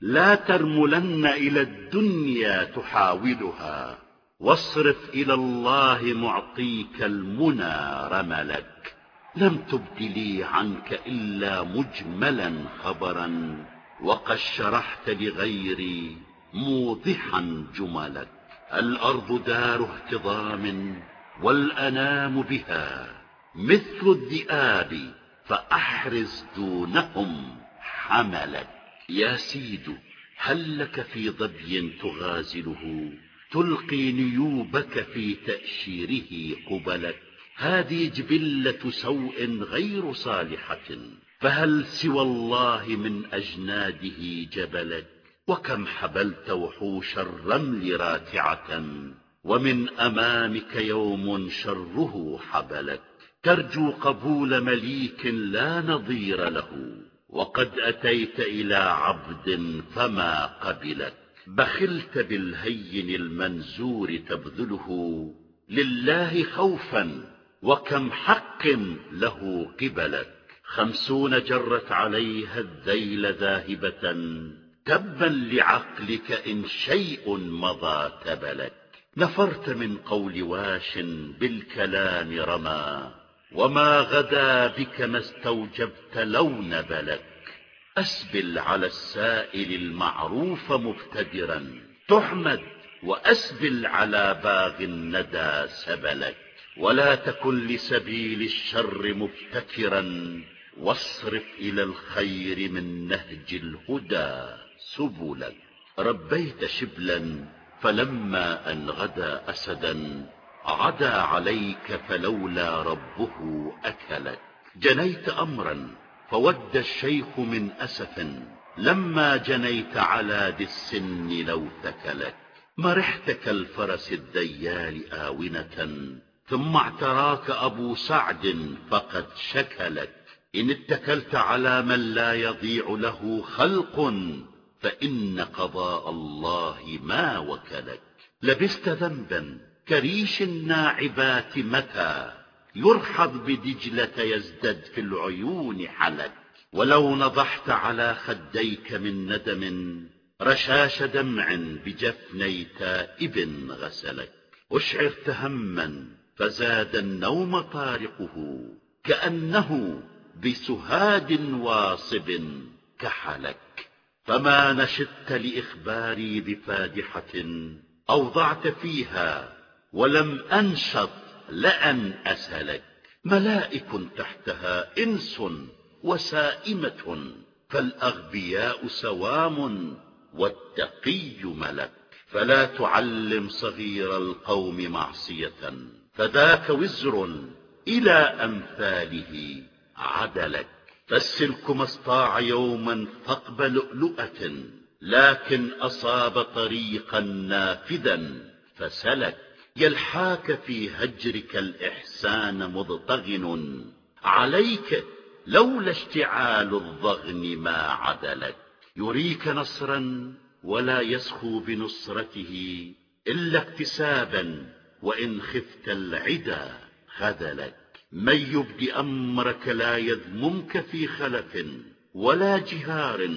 لا ترملن إلى الدنيا تحاولها. واصرف إلى الله معطيك المنى رملك. لم تبد لي عنك إلا مجملا خبرا وقد شرحت لغيري موضحا جملك. الأرض دار اهتضام والأنام بها مثل الذئاب فأحرز دونهم حملك. يا سيد هل لك في ظبي تغازله؟ تلقي نيوبك في تأشيره قبلك هذه جبلة سوء غير صالحة. فهل سوى الله من أجناده جبلك؟ وكم حبلت وحوش الرمل راتعة. ومن أمامك يوم شره حبلك. ترجو قبول مليك لا نظير له. وقد أتيت إلى عبد فما قبلك. بخلت بالهين المنزور تبذله لله خوفا وكم حق له قبلك. خمسون جرت عليها الذيل ذاهبة تبا لعقلك إن شيء مضى تبلك. نفرت من قول واش بالكلام رمى وما غدا بك ما استوجبت لون بلك. أسبل على السائل المعروف مبتدرا تحمد وأسبل على باغ الندى سبلك. ولا تكن لسبيل الشر مبتكرا واصرف إلى الخير من نهج الهدى سبلك. ربيت شبلا فلما أن غدا أسدا عدا عليك فلولا ربه أكلك. جنيت أمرا فود الشيخ من أسف لما جنيت على ذي السن لو ثكلك مرحت كالفرس الديال آونة ثم اعتراك أبو سعد فقد شكلك. إن اتكلت على من لا يضيع له خلق فإن قضاء الله ما وكلك. لبست ذنبا كريش الناعبات متى؟ يرحض بدجلة يزدد في العيون حلك. ولو نضحت على خديك من ندم رشاش دمع بجفني تائب غسلك. أشعرت هما فزاد النوم طارقه كأنه بسهاد واصب كحلك. فما نشدت لإخباري بفادحة أوضعت فيها ولم أنشط لأن أسلك ملائك تحتها إنس وسائمة فالأغبياء سوام والتقي ملك. فلا تعلم صغير القوم معصية. فذاك وزر إلى أمثاله عدلك. فالسلك ما استطاع يوما ثقب لؤلؤة لكن أصاب طريقا نافذا فسلك. يلحاك في هجرك الإحسان مضطغن. عليك لولا اشتعال الضغن ما عدلك. يريك نصرا ولا يسخو بنصرته إلا اكتسابا وإن خفت العدا خذلك. من يبد أمرك لا يذممك في خلف ولا جهار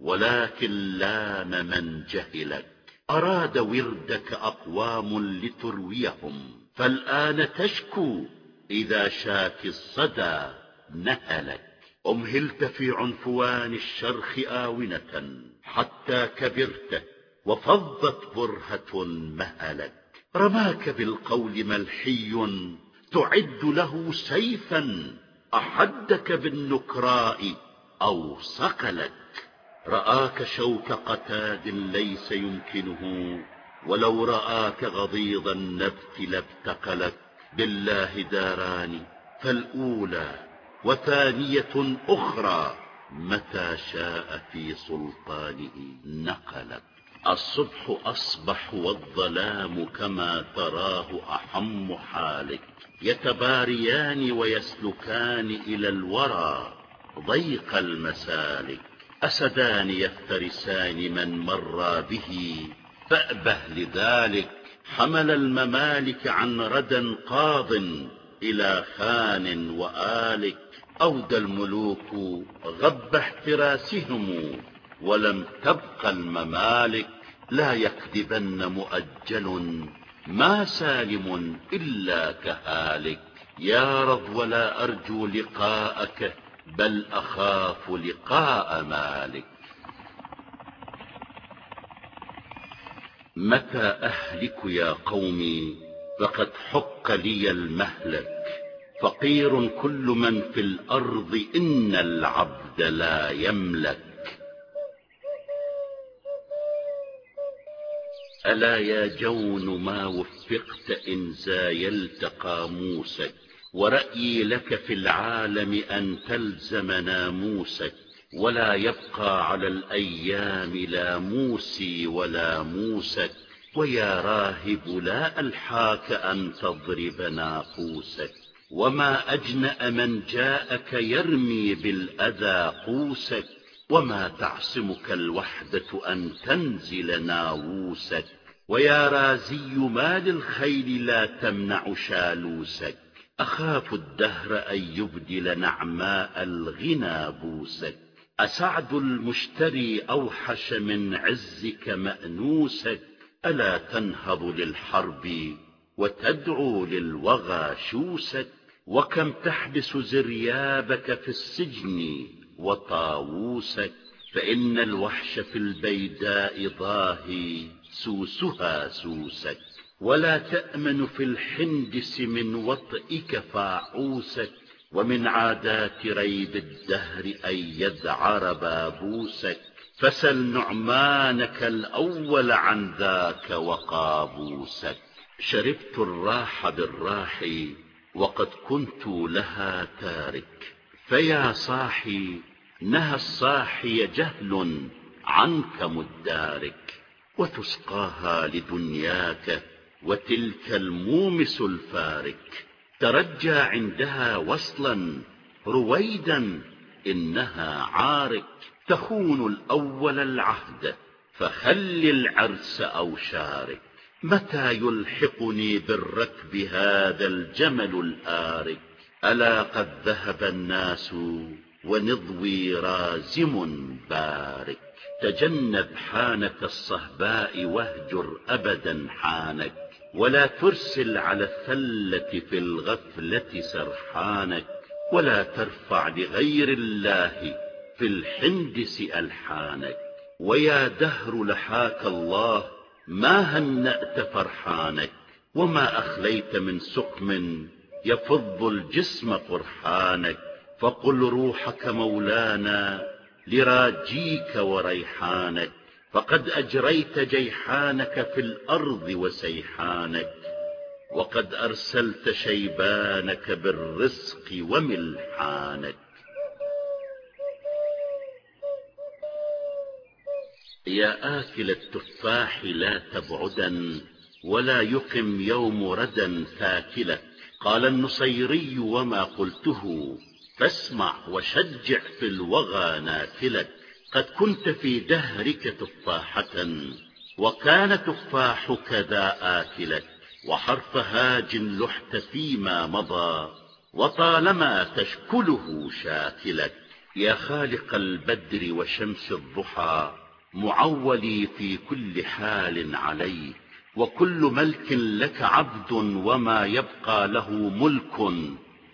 ولكن لام من جهلك. أراد وردك أقوام لترويهم فالآن تشكو إذا شاك الصدى نهلك. أمهلت في عنفوان الشرخ آونة حتى كبرت وفضت برهة مهلك. رماك بالقول ملحي تعد له سيفا أحدك بالنكراء أو صقلك. رآك شوك قتاد ليس يمكنه ولو رآك غضيض النبت لابتقلك بالله داران فالأولى وثانية أخرى متى شاء في سلطانه نقلك الصبح أصبح والظلام كما تراه أحم حالك. يتباريان ويسلكان إلى الورى ضيق المسالك. أسدان يفترسان من مر به فأبه لذلك حمل الممالك عن ردى قاض إلى خان وآلك. أودى الملوك غب احتراسهم ولم تبق الممالك. لا يكذبن مؤجل ما سالم إلا كهالك. يا رب ولا أرجو لقاءك بل أخاف لقاء مالك. متى أهلك يا قومي؟ فقد حق لي المهلك. فقير كل من في الأرض إن العبد لا يملك. ألا يا جون ما وفقت إن زايلت قاموسك ورأيي لك في العالم أن تلزم ناموسك ولا يبقى على الأيام لا موسي ولا موسك. ويا راهب لا ألحاك أن تضرب ناقوسك. وما أجنأ من جاءك يرمي بالأذى قوسك. وما تعصمك الوحدة أن تنزل ناووسك. ويا رازي ما للخيل لا تمنع شالوسك. أخاف الدهر أن يبدل نعماء الغنى بوسك. أسعد المشتري أوحش من عزك مأنوسك. ألا تنهض للحرب وتدعو للوغى شوسك. وكم تحبس زريابك في السجن وطاووسك. فإن الوحش في البيداء ضاهي سوسها سوسك. ولا تأمن في الحندس من وطئك فاعوسك ومن عادات ريب الدهر أن يذعر بابوسك. فسل نعمانك الأول عن ذاك وقابوسك. شربت الراح بالراح وقد كنت لها تارك. فيا صاحي نهى الصاحي جهل عنك مدارك. وتسقاها لدنياك وتلك المومس الفارك ترجى عندها وصلا رويدا إنها عارك تخون الأول العهد فخل العرس أو شارك متى يلحقني بالركب هذا الجمل الآرك ألا قد ذهب الناس ونضوي رازم بارك تجنب حانة الصهباء واهجر أبدا حانك. ولا ترسل على الثلة في الغفلة سرحانك ولا ترفع لغير الله في الحندس ألحانك. ويا دهر لحاك الله ما هنأت فرحانك؟ وما أخليت من سقم يفض الجسم قرحانك؟ فقل روحك مولانا لراجيك وريحانك. فقد أجريت جيحانك في الأرض وسيحانك وقد أرسلت شيبانك بالرزق وملحانك. يا آكل التفاح لا تبعدا ولا يقم يوم ردا ثاكلك قال النصيري وما قلته فاسمع وشجع في الوغى ناكلك قد كنت في دهرك تفاحة وكان تفاحك ذا آكلك وحرف هاج لحت فيما مضى وطالما تشكله شاكلك. يا خالق البدر وشمس الضحى معولي في كل حال عليك وكل ملك لك عبد وما يبقى له ملك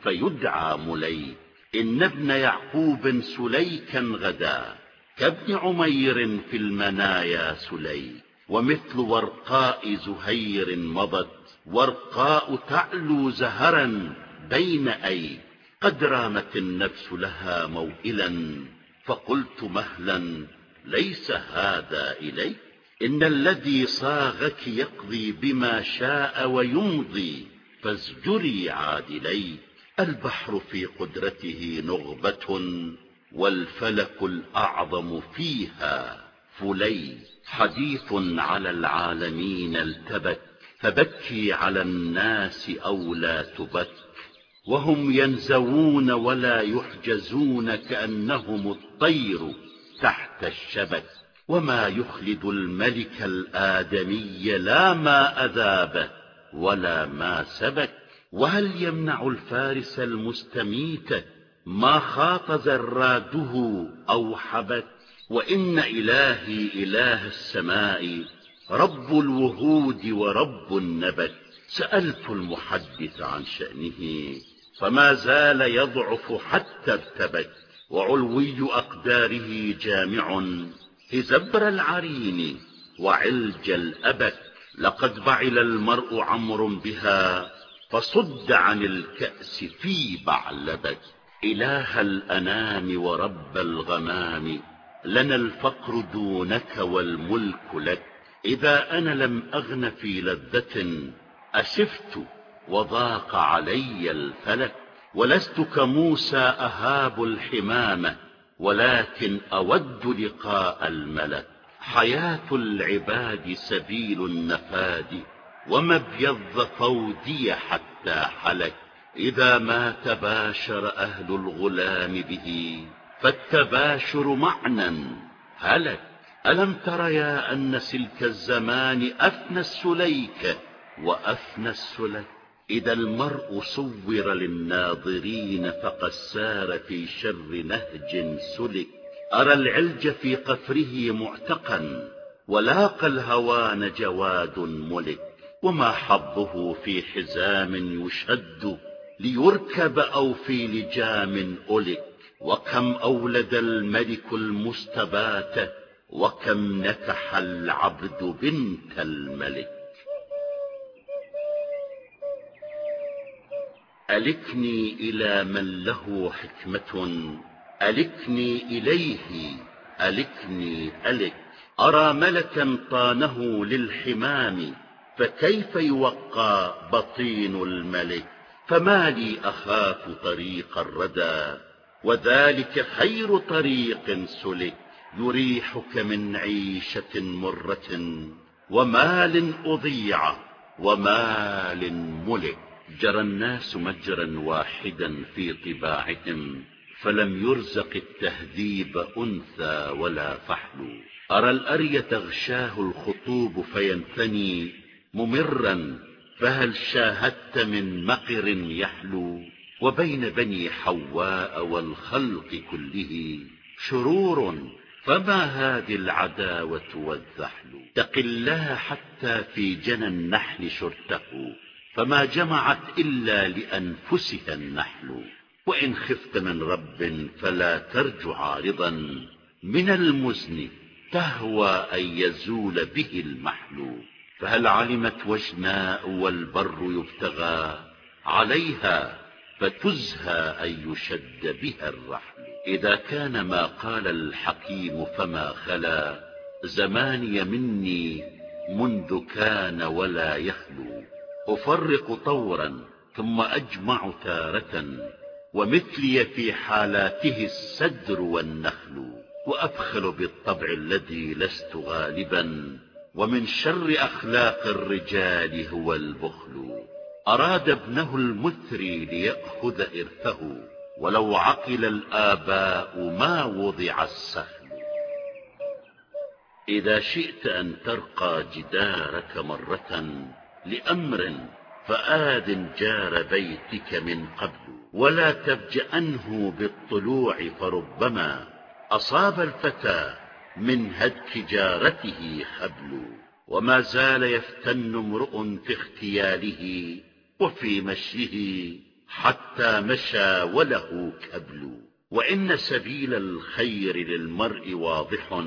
فيدعى مليك. إن ابن يعقوب سليكا غدا كابن عمير في المنايا سليك ومثل ورقاء زهير مضت ورقاء تعلو زهرا بين أي قد رامت النفس لها موئلا فقلت مهلا ليس هذا إلي إن الذي صاغك يقضي بما شاء ويمضي فازجري عادلي البحر في قدرته نغبة والفلك الأعظم فيها فلي حديث على العالمين التبت فبكي على الناس أو لا تبك. وهم ينزوون ولا يحجزون كأنهم الطير تحت الشبك. وما يخلد الملك الآدمي لا ما أذابه ولا ما سبك. وهل يمنع الفارس المستميت ما خاط زراده أو حبك وإن إلهي إله السماء رب الوهود ورب النبت. سألت المحدث عن شأنه فما زال يضعف حتى ارتبك وعلوي أقداره جامع هزبر العرين وعلج الأبك لقد بعل المرء عمر بها فصد عن الكأس في بعلبك إله الأنام ورب الغمام لنا الفقر دونك والملك لك. إذا أنا لم أغن في لذة أسفت وضاق علي الفلك. ولست كموسى أهاب الحمامة ولكن أود لقاء الملك. حياة العباد سبيل النفاد وما ابيض فودي حتى حلك. إذا ما تباشر أهل الغلام به فالتباشر معنى هلك. ألم تر يا أن سلك الزمان أفنى السليك وأفنى السلك؟ إذا المرء صور للناظرين فقد سار في شر نهج سلك. أرى العلج في قفره معتقا ولاقى الهوان جواد ملك. وما حظه في حزام يشد ليركب أو في لجام ألك وكم أولد الملك المستبات وكم نكح العبد بنت الملك. ألكني إلى من له حكمة ألكني إليه ألكني ألك. أرى ملكا طانه للحمام فكيف يوقى بطين الملك؟ فما لي أخاف طريق الردى وذلك خير طريق سلك يريحك من عيشة مرة ومال أضيع ومال ملك. جرى الناس مجرا واحدا في طباعهم فلم يرزق التهذيب أنثى ولا فحل. أرى الأري تغشاه الخطوب فينثني ممرا فهل شاهدت من مقر يحلو وبين بني حواء والخلق كله شرور فما هذه العداوة والذحل؟ تق الله حتى في جنى النحل شرته فما جمعت إلا لأنفسها النحل. وإن خفت من رب فلا ترج عارضا من المزن تهوى أن يزول به المحل فهل علمت وجناء والبر يبتغى عليها فتزهى أن يشد بها الرحل إذا كان ما قال الحكيم فما خلا زماني مني منذ كان ولا يخلو. أفرق طورا ثم أجمع تارة ومثلي في حالاته السدر والنخل. وأبخل بالطبع الذي لست غالبا ومن شر أخلاق الرجال هو البخل. أراد ابنه المثري ليأخذ إرثه ولو عقل الآباء ما وضع السهل. إذا شئت أن ترقى جدارك مرة لأمر فآذن جار بيتك من قبل ولا تبجأنه بالطلوع فربما أصاب الفتى من هدك جارته حبل وما زال يفتن امرؤ في اختياله وفي مشيه حتى مشى وله كبل. وإن سبيل الخير للمرء واضح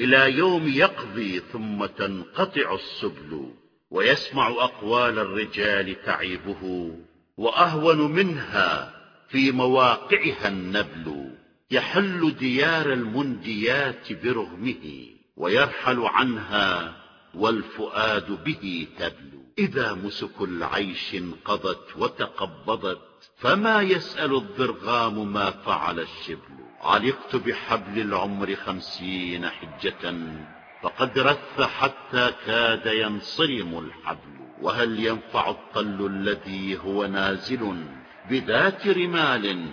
إلى يوم يقضي ثم تنقطع السبل. ويسمع أقوال الرجال تعيبه وأهون منها في مواقعها النبل. يحل ديار المنديات برغمه ويرحل عنها والفؤاد به تبلو إذا مسك العيش انقضت وتقبضت فما يسأل الضرغام ما فعل الشبل. علقت بحبل العمر خمسين حجة فقد رث حتى كاد ينصرم الحبل. وهل ينفع الطل الذي هو نازل بذات رمال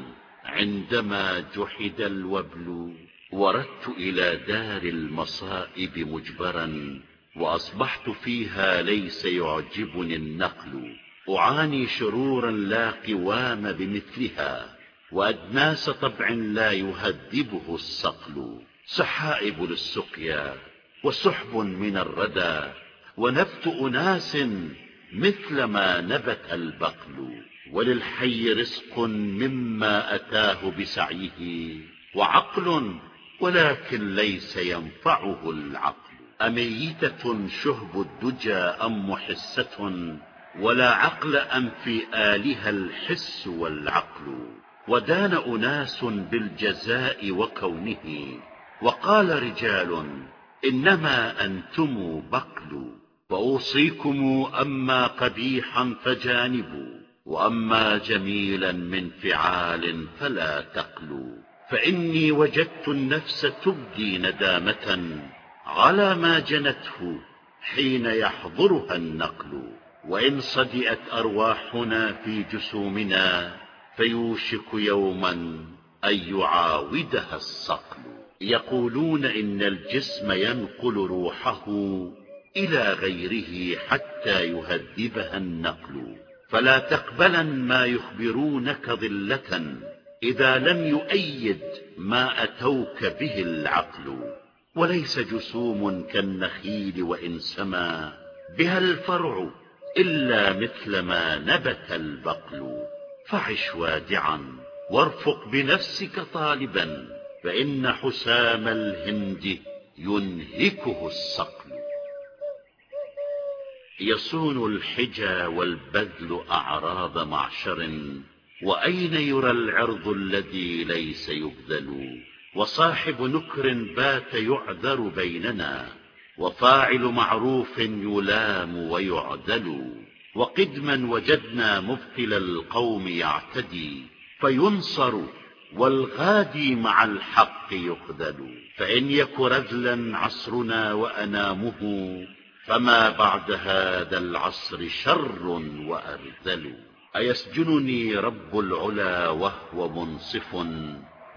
عندما جحد الوبل وردت إلى دار المصائب مجبرا وأصبحت فيها ليس يعجبني النقل. أعاني شرورا لا قوام بمثلها وأدناس طبع لا يهذبه الصقل. سحائب للسقيا وسحب من الردى ونفت أناس مثل ما نبت البقل. وللحي رزق مما أتاه بسعيه وعقل ولكن ليس ينفعه العقل. أميتة شهب الدجى أم محسة؟ ولا عقل أم في آلها الحس والعقل. ودان أناس بالجزاء وكونه. وقال رجال إنما أنتم بقل. فأوصيكم أما قبيحا فجانبوا. وأما جميلا من فعال فلا تقلوا فإني وجدت النفس تبدي ندامة على ما جنته حين يحضرها النقل. وإن صدئت أرواحنا في جسومنا فيوشك يوما أن يعاودها الصقل. يقولون إن الجسم ينقل روحه إلى غيره حتى يهذبها النقل. فلا تقبلن ما يخبرونك ظلة إذا لم يؤيد ما أتوك به العقل. وليس جسوم كالنخيل وإن سما بها الفرع إلا مثل ما نبت البقل. فعش وادعا وارفق بنفسك طالبا فإن حسام الهند ينهكه الصقل. يصون الحجى والبذل أعراض معشر وأين يرى العرض الذي ليس يبذل؟ وصاحب نكر بات يعذر بيننا وفاعل معروف يلام ويعدل. وقدما وجدنا مبطل القوم يعتدي فينصر والغادي مع الحق يخذل فإن يك رذلا عصرنا وأنامه فما بعد هذا العصر شر وأرذل. أيسجنني رب العلا وهو منصف؟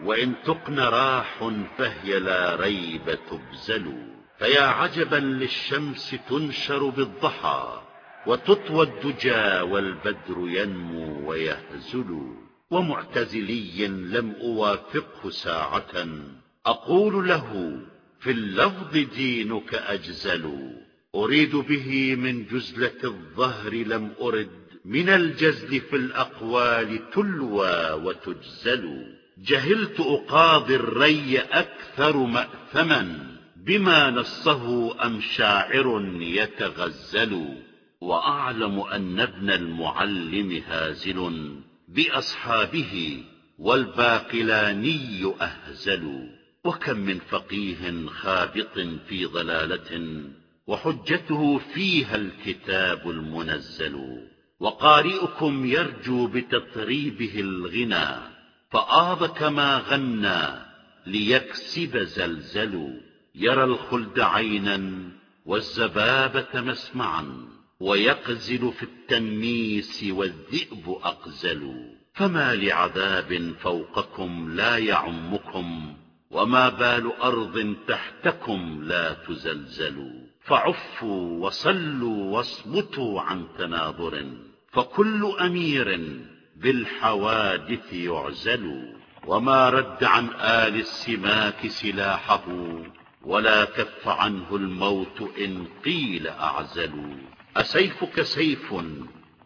وإن تقن راح فهي لا ريب تبزل فيا عجبا للشمس تنشر بالضحى وتطوى الدجى والبدر ينمو ويهزل. ومعتزلي لم أوافقه ساعة. أقول له في اللفظ دينك أجزل. أريد به من جزلة الظهر لم أرد من الجزل في الأقوال تلوى وتجزل. جهلت أقاضي الري أكثر مأثما بما نصه أم شاعر يتغزل. وأعلم أن ابن المعلم هازل بأصحابه والباقلاني أهزل. وكم من فقيه خابط في ضلالة وحجته فيها الكتاب المنزل وقارئكم يرجو بتطريبه الغنى فآض كما غنى ليكسب زلزل. يرى الخلد عينا والزبابة مسمعا ويقزل في التنميس والذئب أقزل. فما لعذاب فوقكم لا يعمكم وما بال أرض تحتكم لا تزلزل. فعفوا وصلوا واصمتوا عن تناظر فكل أمير بالحوادث يعزل. وما رد عن آل السماك سلاحه ولا كف عنه الموت إن قيل أعزل. أسيفك سيف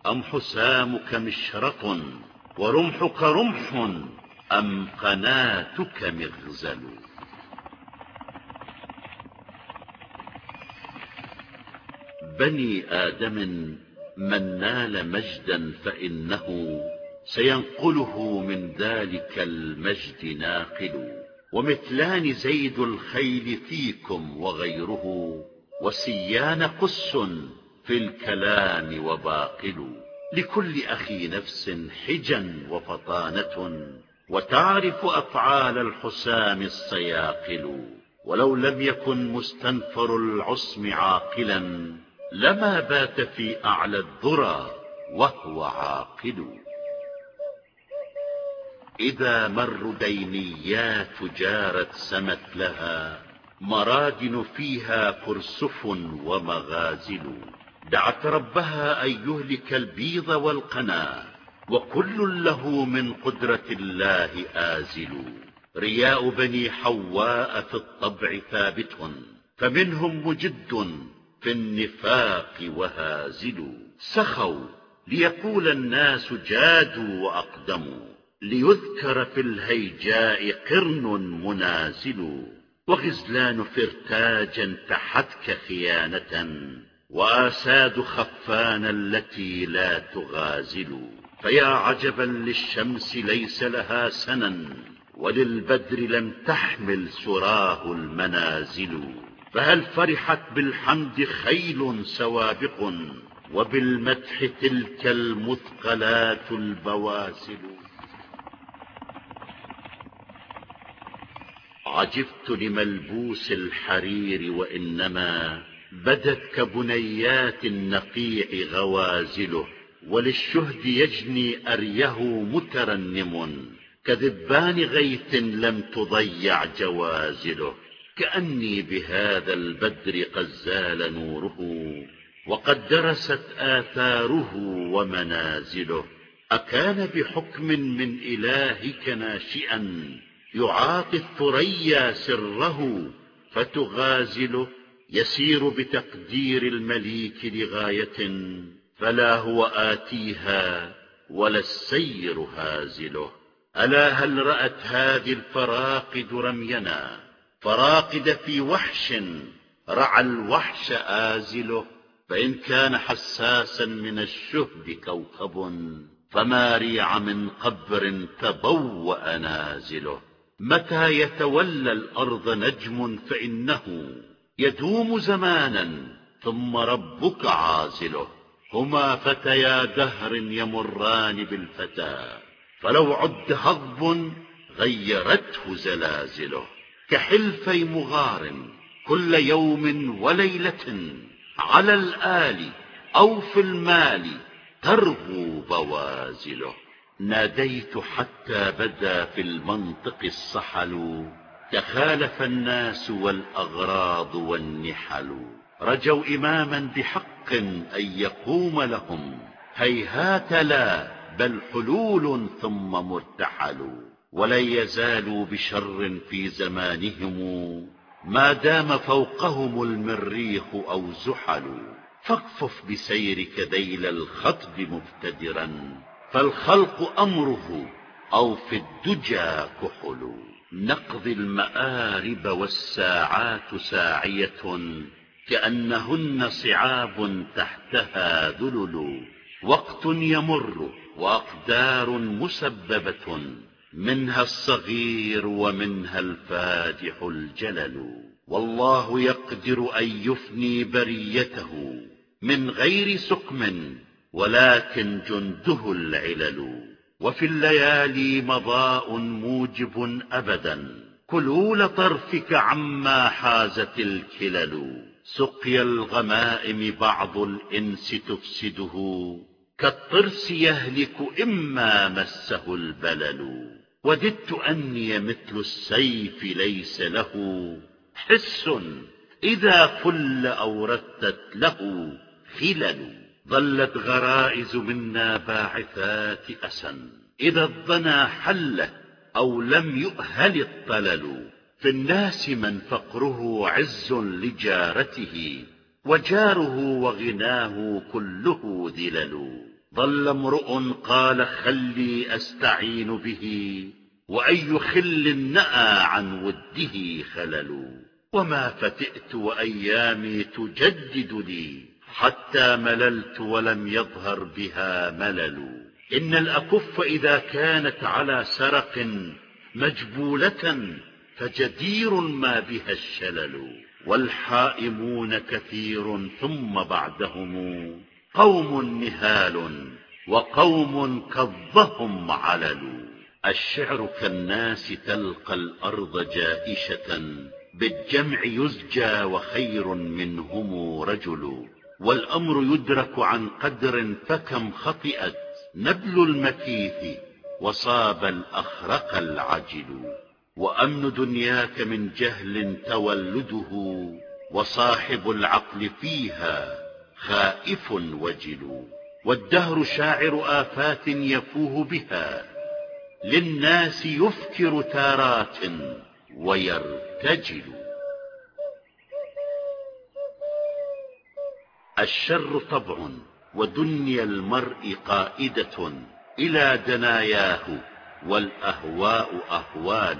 أم حسامك مشرق ورمحك رمح أم قناتك مغزل. بني آدم من نال مجدا فإنه سينقله من ذلك المجد ناقل. ومثلان زيد الخيل فيكم وغيره وسيان قس في الكلام وباقل. لكل أخي نفس حجا وفطانة وتعرف أفعال الحسام الصياقل. ولو لم يكن مستنفر العصم عاقلا لما بات في أعلى الذرى وهو عاقل. إذا مر دينيات جارت سمت لها مرادن فيها فرسف ومغازل. دعت ربها أن يهلك البيض والقنا وكل له من قدرة الله آزل. رياء بني حواء في الطبع ثابت فمنهم مجد في النفاق وهازل سخوا ليقول الناس جادوا وأقدموا. ليذكر في الهيجاء قرن منازل. وغزلان فرتاجا تحتك خيانة. وآساد خفان التي لا تغازل. فيا عجبا للشمس ليس لها سنا وللبدر لم تحمل سراه المنازل. فهل فرحت بالحمد خيل سوابق وبالمدح تلك المثقلات البواسل؟ عجبت لملبوس الحرير وإنما بدت كبنيات النقيع غوازله وللشهد يجني أريه مترنم كذبان غيث لم تضيع جوازله. كأني بهذا البدر قد زال نوره وقد درست آثاره ومنازله. أكان بحكم من إلهك ناشئا يعاطي الثريا سره فتغازله يسير بتقدير المليك لغاية فلا هو آتيها ولا السير هازله. ألا هل رأت هذه الفراقد رمينا فراقد في وحش رعى الوحش آزله فإن كان حساسا من الشهد كوكب فما ريع من قبر تبوأ نازله. متى يتولى الأرض نجم فإنه يدوم زمانا ثم ربك عازله. هما فتيا دهر يمران بالفتى فلو عد هضب غيرته زلازله. كحلفي مغار كل يوم وليلة على الآل أو في المال ترهو بوازله. ناديت حتى بدا في المنطق الصحل تخالف الناس والأغراض والنحل. رجوا إماما بحق حق أن يقوم لهم هيهات لا بل حلول ثم مرتحل. ولن يزالوا بشر في زمانهم ما دام فوقهم المريخ أو زحل. فاقفف بسيرك ذيل الخطب مبتدرا فالخلق أمره أو في الدجى كحل. نقضي المآرب والساعات ساعية كأنهن صعاب تحتها ذلل. وقت يمر وأقدار مسببة. منها الصغير ومنها الفادح الجلل والله يقدر أن يفني بريته من غير سقم ولكن جنده العلل. وفي الليالي مضاء موجب أبدا كلول طرفك عما حازت الكلل. سقي الغمائم بعض الإنس تفسده كالطرس يهلك إما مسه البلل. وددت أني مثل السيف ليس له. حس إذا فل أو رتت له خلل ظلت غرائز منا باعثات أسا إذا الظنا حله أو لم يؤهل الطلل. في الناس من فقره عز لجارته. وجاره وغناه كله ذلل. ظل امرؤ قال خلي أستعين به وأي خل نأى عن وده خلل. وما فتئت وأيامي تجدد لي حتى مللت ولم يظهر بها ملل. إن الأكف إذا كانت على سرق مجبولة فجدير ما بها الشلل. والحائمون كثير ثم بعدهم. قوم نهال وقوم كظهم علل. الشعر كالناس تلقى الأرض جائشة بالجمع يزجى وخير منهم رجل. والأمر يدرك عن قدر فكم خطئت نبل المكيث وصاب الأخرق العجل. وأمن دنياك من جهل تولده وصاحب العقل فيها خائف وجل والدهر شاعر آفات يفوه بها. للناس يفكر تارات ويرتجل. الشر طبع ودنيا المرء قائدة إلى دناياه والأهواء أهوال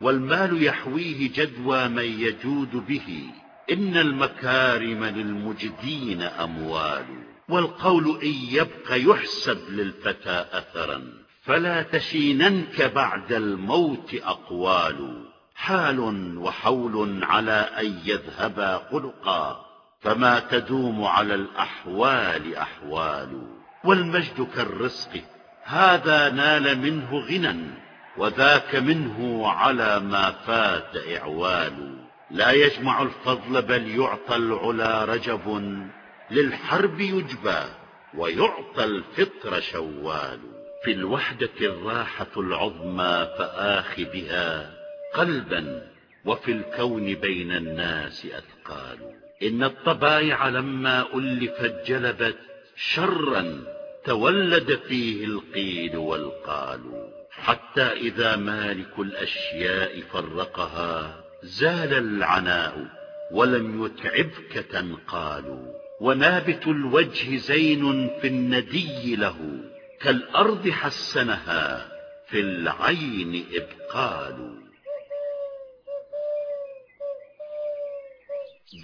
والمال يحويه جدوى من يجود به. إن المكارم للمجدين أموال والقول إن يبق يحسب للفتى أثرا. فلا تشيننك بعد الموت أقوال حال وحول على أن يذهبا خلقا فما تدوم على الأحوال أحوال والمجد كالرزق هذا نال منه غنى وذاك منه على ما فات إعوال. لا يجمع الفضل بل يعطى العلا رجب للحرب يجبى ويعطى الفطر شوال. في الوحدة الراحة العظمى فآخ بها قلبا وفي الكون بين الناس أثقال. إن الطبايع لما ألفت جلبت شرا تولد فيه القيل والقال. حتى إذا مالك الأشياء فرقها زال العناء ولم يتعبك تنقال ونابت الوجه زين في الندي له كالأرض حسنها في العين إبقال.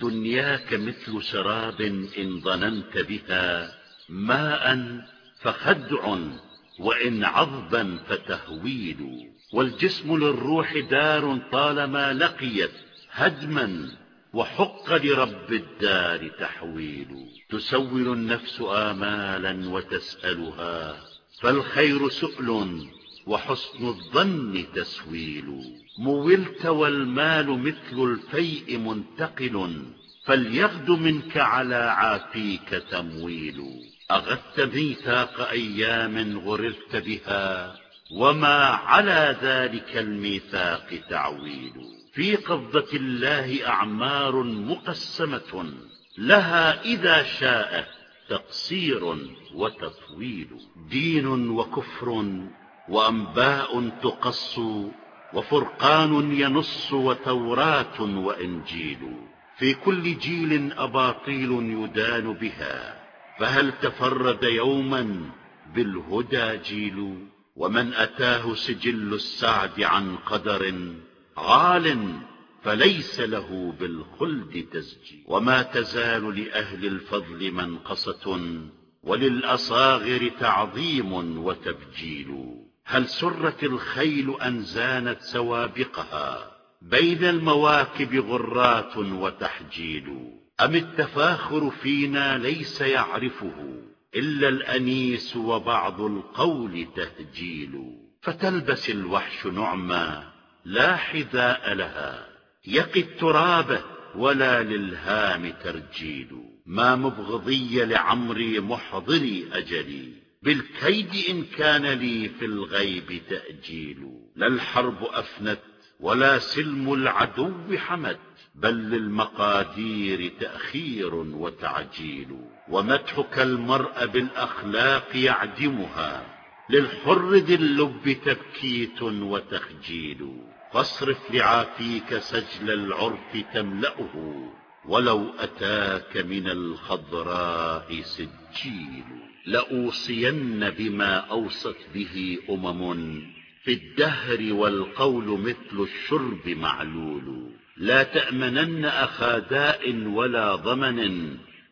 دنياك مثل سراب إن ظننت بها ماء فخدع وإن عظبا فتهويل. والجسم للروح دار طالما لقيت هدما وحق لرب الدار تحويل. تسول النفس آمالا وتسألها فالخير سؤل وحسن الظن تسويل. مولت والمال مثل الفيء منتقل فليغد منك على عافيك تمويل. أغثت ميثاق أيام غررت بها وما على ذلك الميثاق تعويل. في قبضة الله أعمار مقسمة لها إذا شاءت تقصير وتطويل. دين وكفر وأنباء تقص وفرقان ينص وتوراة وإنجيل. في كل جيل أباطيل يدان بها. فهل تفرد يوما بالهدى جيل؟ ومن أتاه سجل السعد عن قدر عال فليس له بالخلد تسجيل وما تزال لأهل الفضل منقصة وللأصاغر تعظيم وتبجيل. هل سرت الخيل أن زانت سوابقها؟ بين المواكب غرات وتحجيل. أم التفاخر فينا ليس يعرفه؟ إلا الأنيس وبعض القول تهجيل. فتلبس الوحش نعما لا حذاء لها. يقي التراب ولا للهام ترجيل. ما مبغضي لعمري محضري أجلي. بالكيد إن كان لي في الغيب تأجيل. لا الحرب أفنت ولا سلم العدو حمت. بل للمقادير تأخير وتعجيل. ومدحك المرء بالأخلاق يعدمها للحر ذي اللب تبكيت وتخجيل. فاصرف لعافيك سجل العرف تملأه ولو أتاك من الخضراء سجيل. لأوصين بما أوصت به أمم في الدهر والقول مثل الشرب معلول. لا تأمنن أخا داء ولا ضمن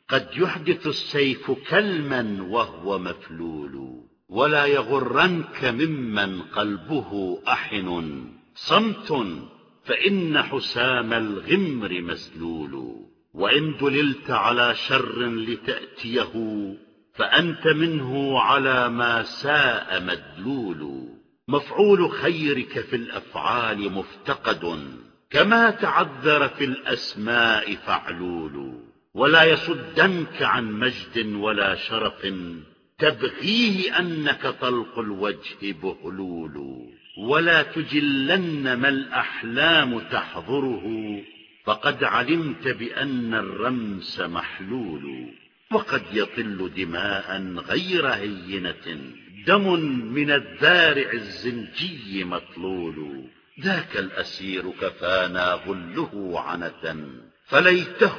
قد يحدث السيف كلما وهو مفلول ولا يغرنك ممن قلبه أحن. صمت فإن حسام الغمر مسلول. وإن دللت على شر لتأتيه فأنت منه على ما ساء مدلول. مفعول خيرك في الأفعال مفتقد كما تعذر في الأسماء فعلول ولا يصدنك عن مجد ولا شرف. تبغيه أنك طلق الوجه بهلول ولا تجلن ما الأحلام تحضره. فقد علمت بأن الرمس محلول وقد يطل دماء غير هينة. دم من الذارع الزنجي مطلول ذاك الأسير كفانا غله عنة. فليته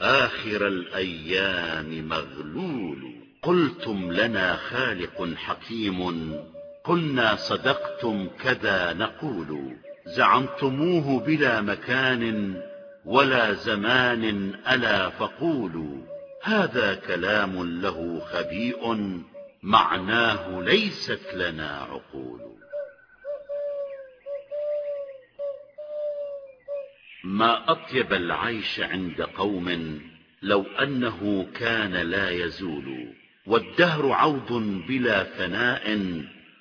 آخر الأيام مغلول. قلتم لنا خالق حكيم. قلنا صدقتم كذا نقول. زعمتموه بلا مكان ولا زمان ألا فقولوا هذا كلام له خبيء معناه ليست لنا عقول. ما أطيب العيش عند قوم لو أنه كان لا يزول والدهر عود بلا فناء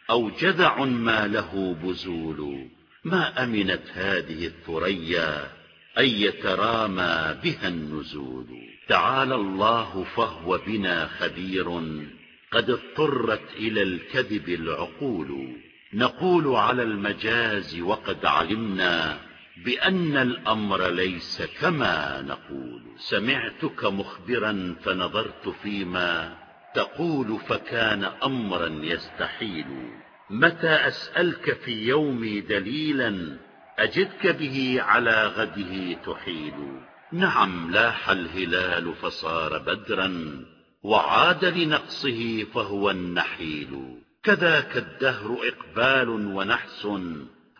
أو جذع ما له بزول. ما أمنت هذه الثريا أن يترامى بها النزول. تعالى الله فهو بنا خبير قد اضطرت إلى الكذب العقول. نقول على المجاز وقد علمنا بأن الأمر ليس كما نقول. سمعتك مخبرا فنظرت فيما تقول فكان أمرا يستحيل. متى أسألك في يومي دليلا أجدك به على غده تحيل. نعم لاح الهلال فصار بدرا وعاد لنقصه فهو النحيل. كذاك الدهر إقبال ونحس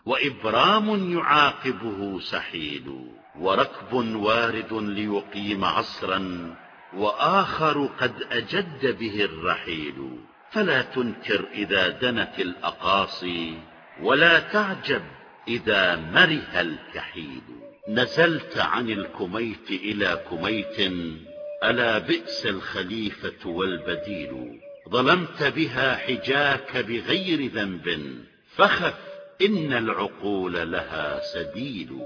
وإبرام يعاقبه سحيل وركب وارد ليقيم عصرا وآخر قد أجد به الرحيل. فلا تنكر إذا دنت الأقاصي ولا تعجب إذا مره الكحيل. نزلت عن الكميت إلى كميت ألا بئس الخليفة والبديل. ظلمت بها حجاك بغير ذنب فخف إن العقول لها سبيل.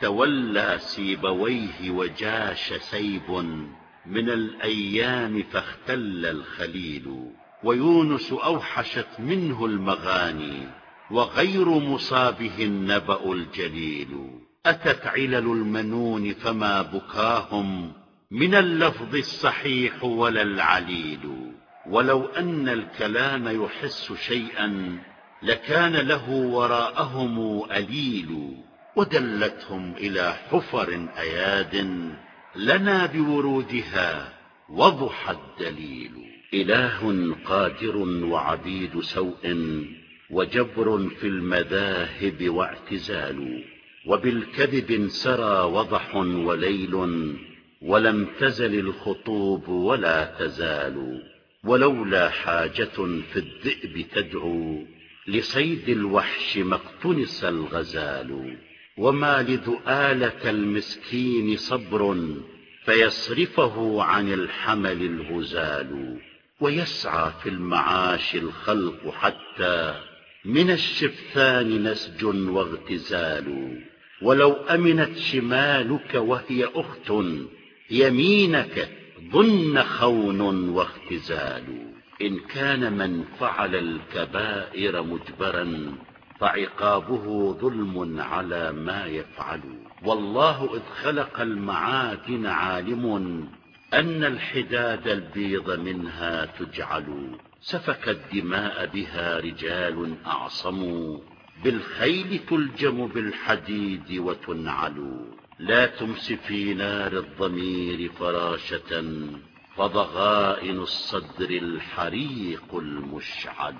تولى سيبويه وجاش سيب من الأيام فاختل الخليل. ويونس أوحشت منه المغاني وغير مصابه النبأ الجليل. أتت علل المنون فما بكاهم من اللفظ الصحيح ولا العليل. ولو أن الكلام يحس شيئا لكان له وراءهم أليل ودلتهم إلى حفر أياد لنا بورودها وضح الدليل. إله قادر وعبيد سوء وجبر في المذاهب واعتزال وبالكذب سرى وضح وليل ولم تزل الخطوب ولا تزال. ولولا حاجة في الذئب تدعو لصيد الوحش ما اقتنص الغزال. وما لذؤالة المسكين صبر فيصرفه عن الحمل الغزال ويسعى في المعاش الخلق حتى من الشفثان نسج واغتزال. ولو أمنت شمالك وهي أخت يمينك ظن خون واختزال. إن كان من فعل الكبائر مجبرا فعقابه ظلم على ما يفعل. والله إذ خلق المعادن عالم أن الحداد البيض منها تجعل. سفك الدماء بها رجال أعصموا بالخيل تلجم بالحديد وتنعل. لا تمس في نار الضمير فراشة فضغائن الصدر الحريق المشعل.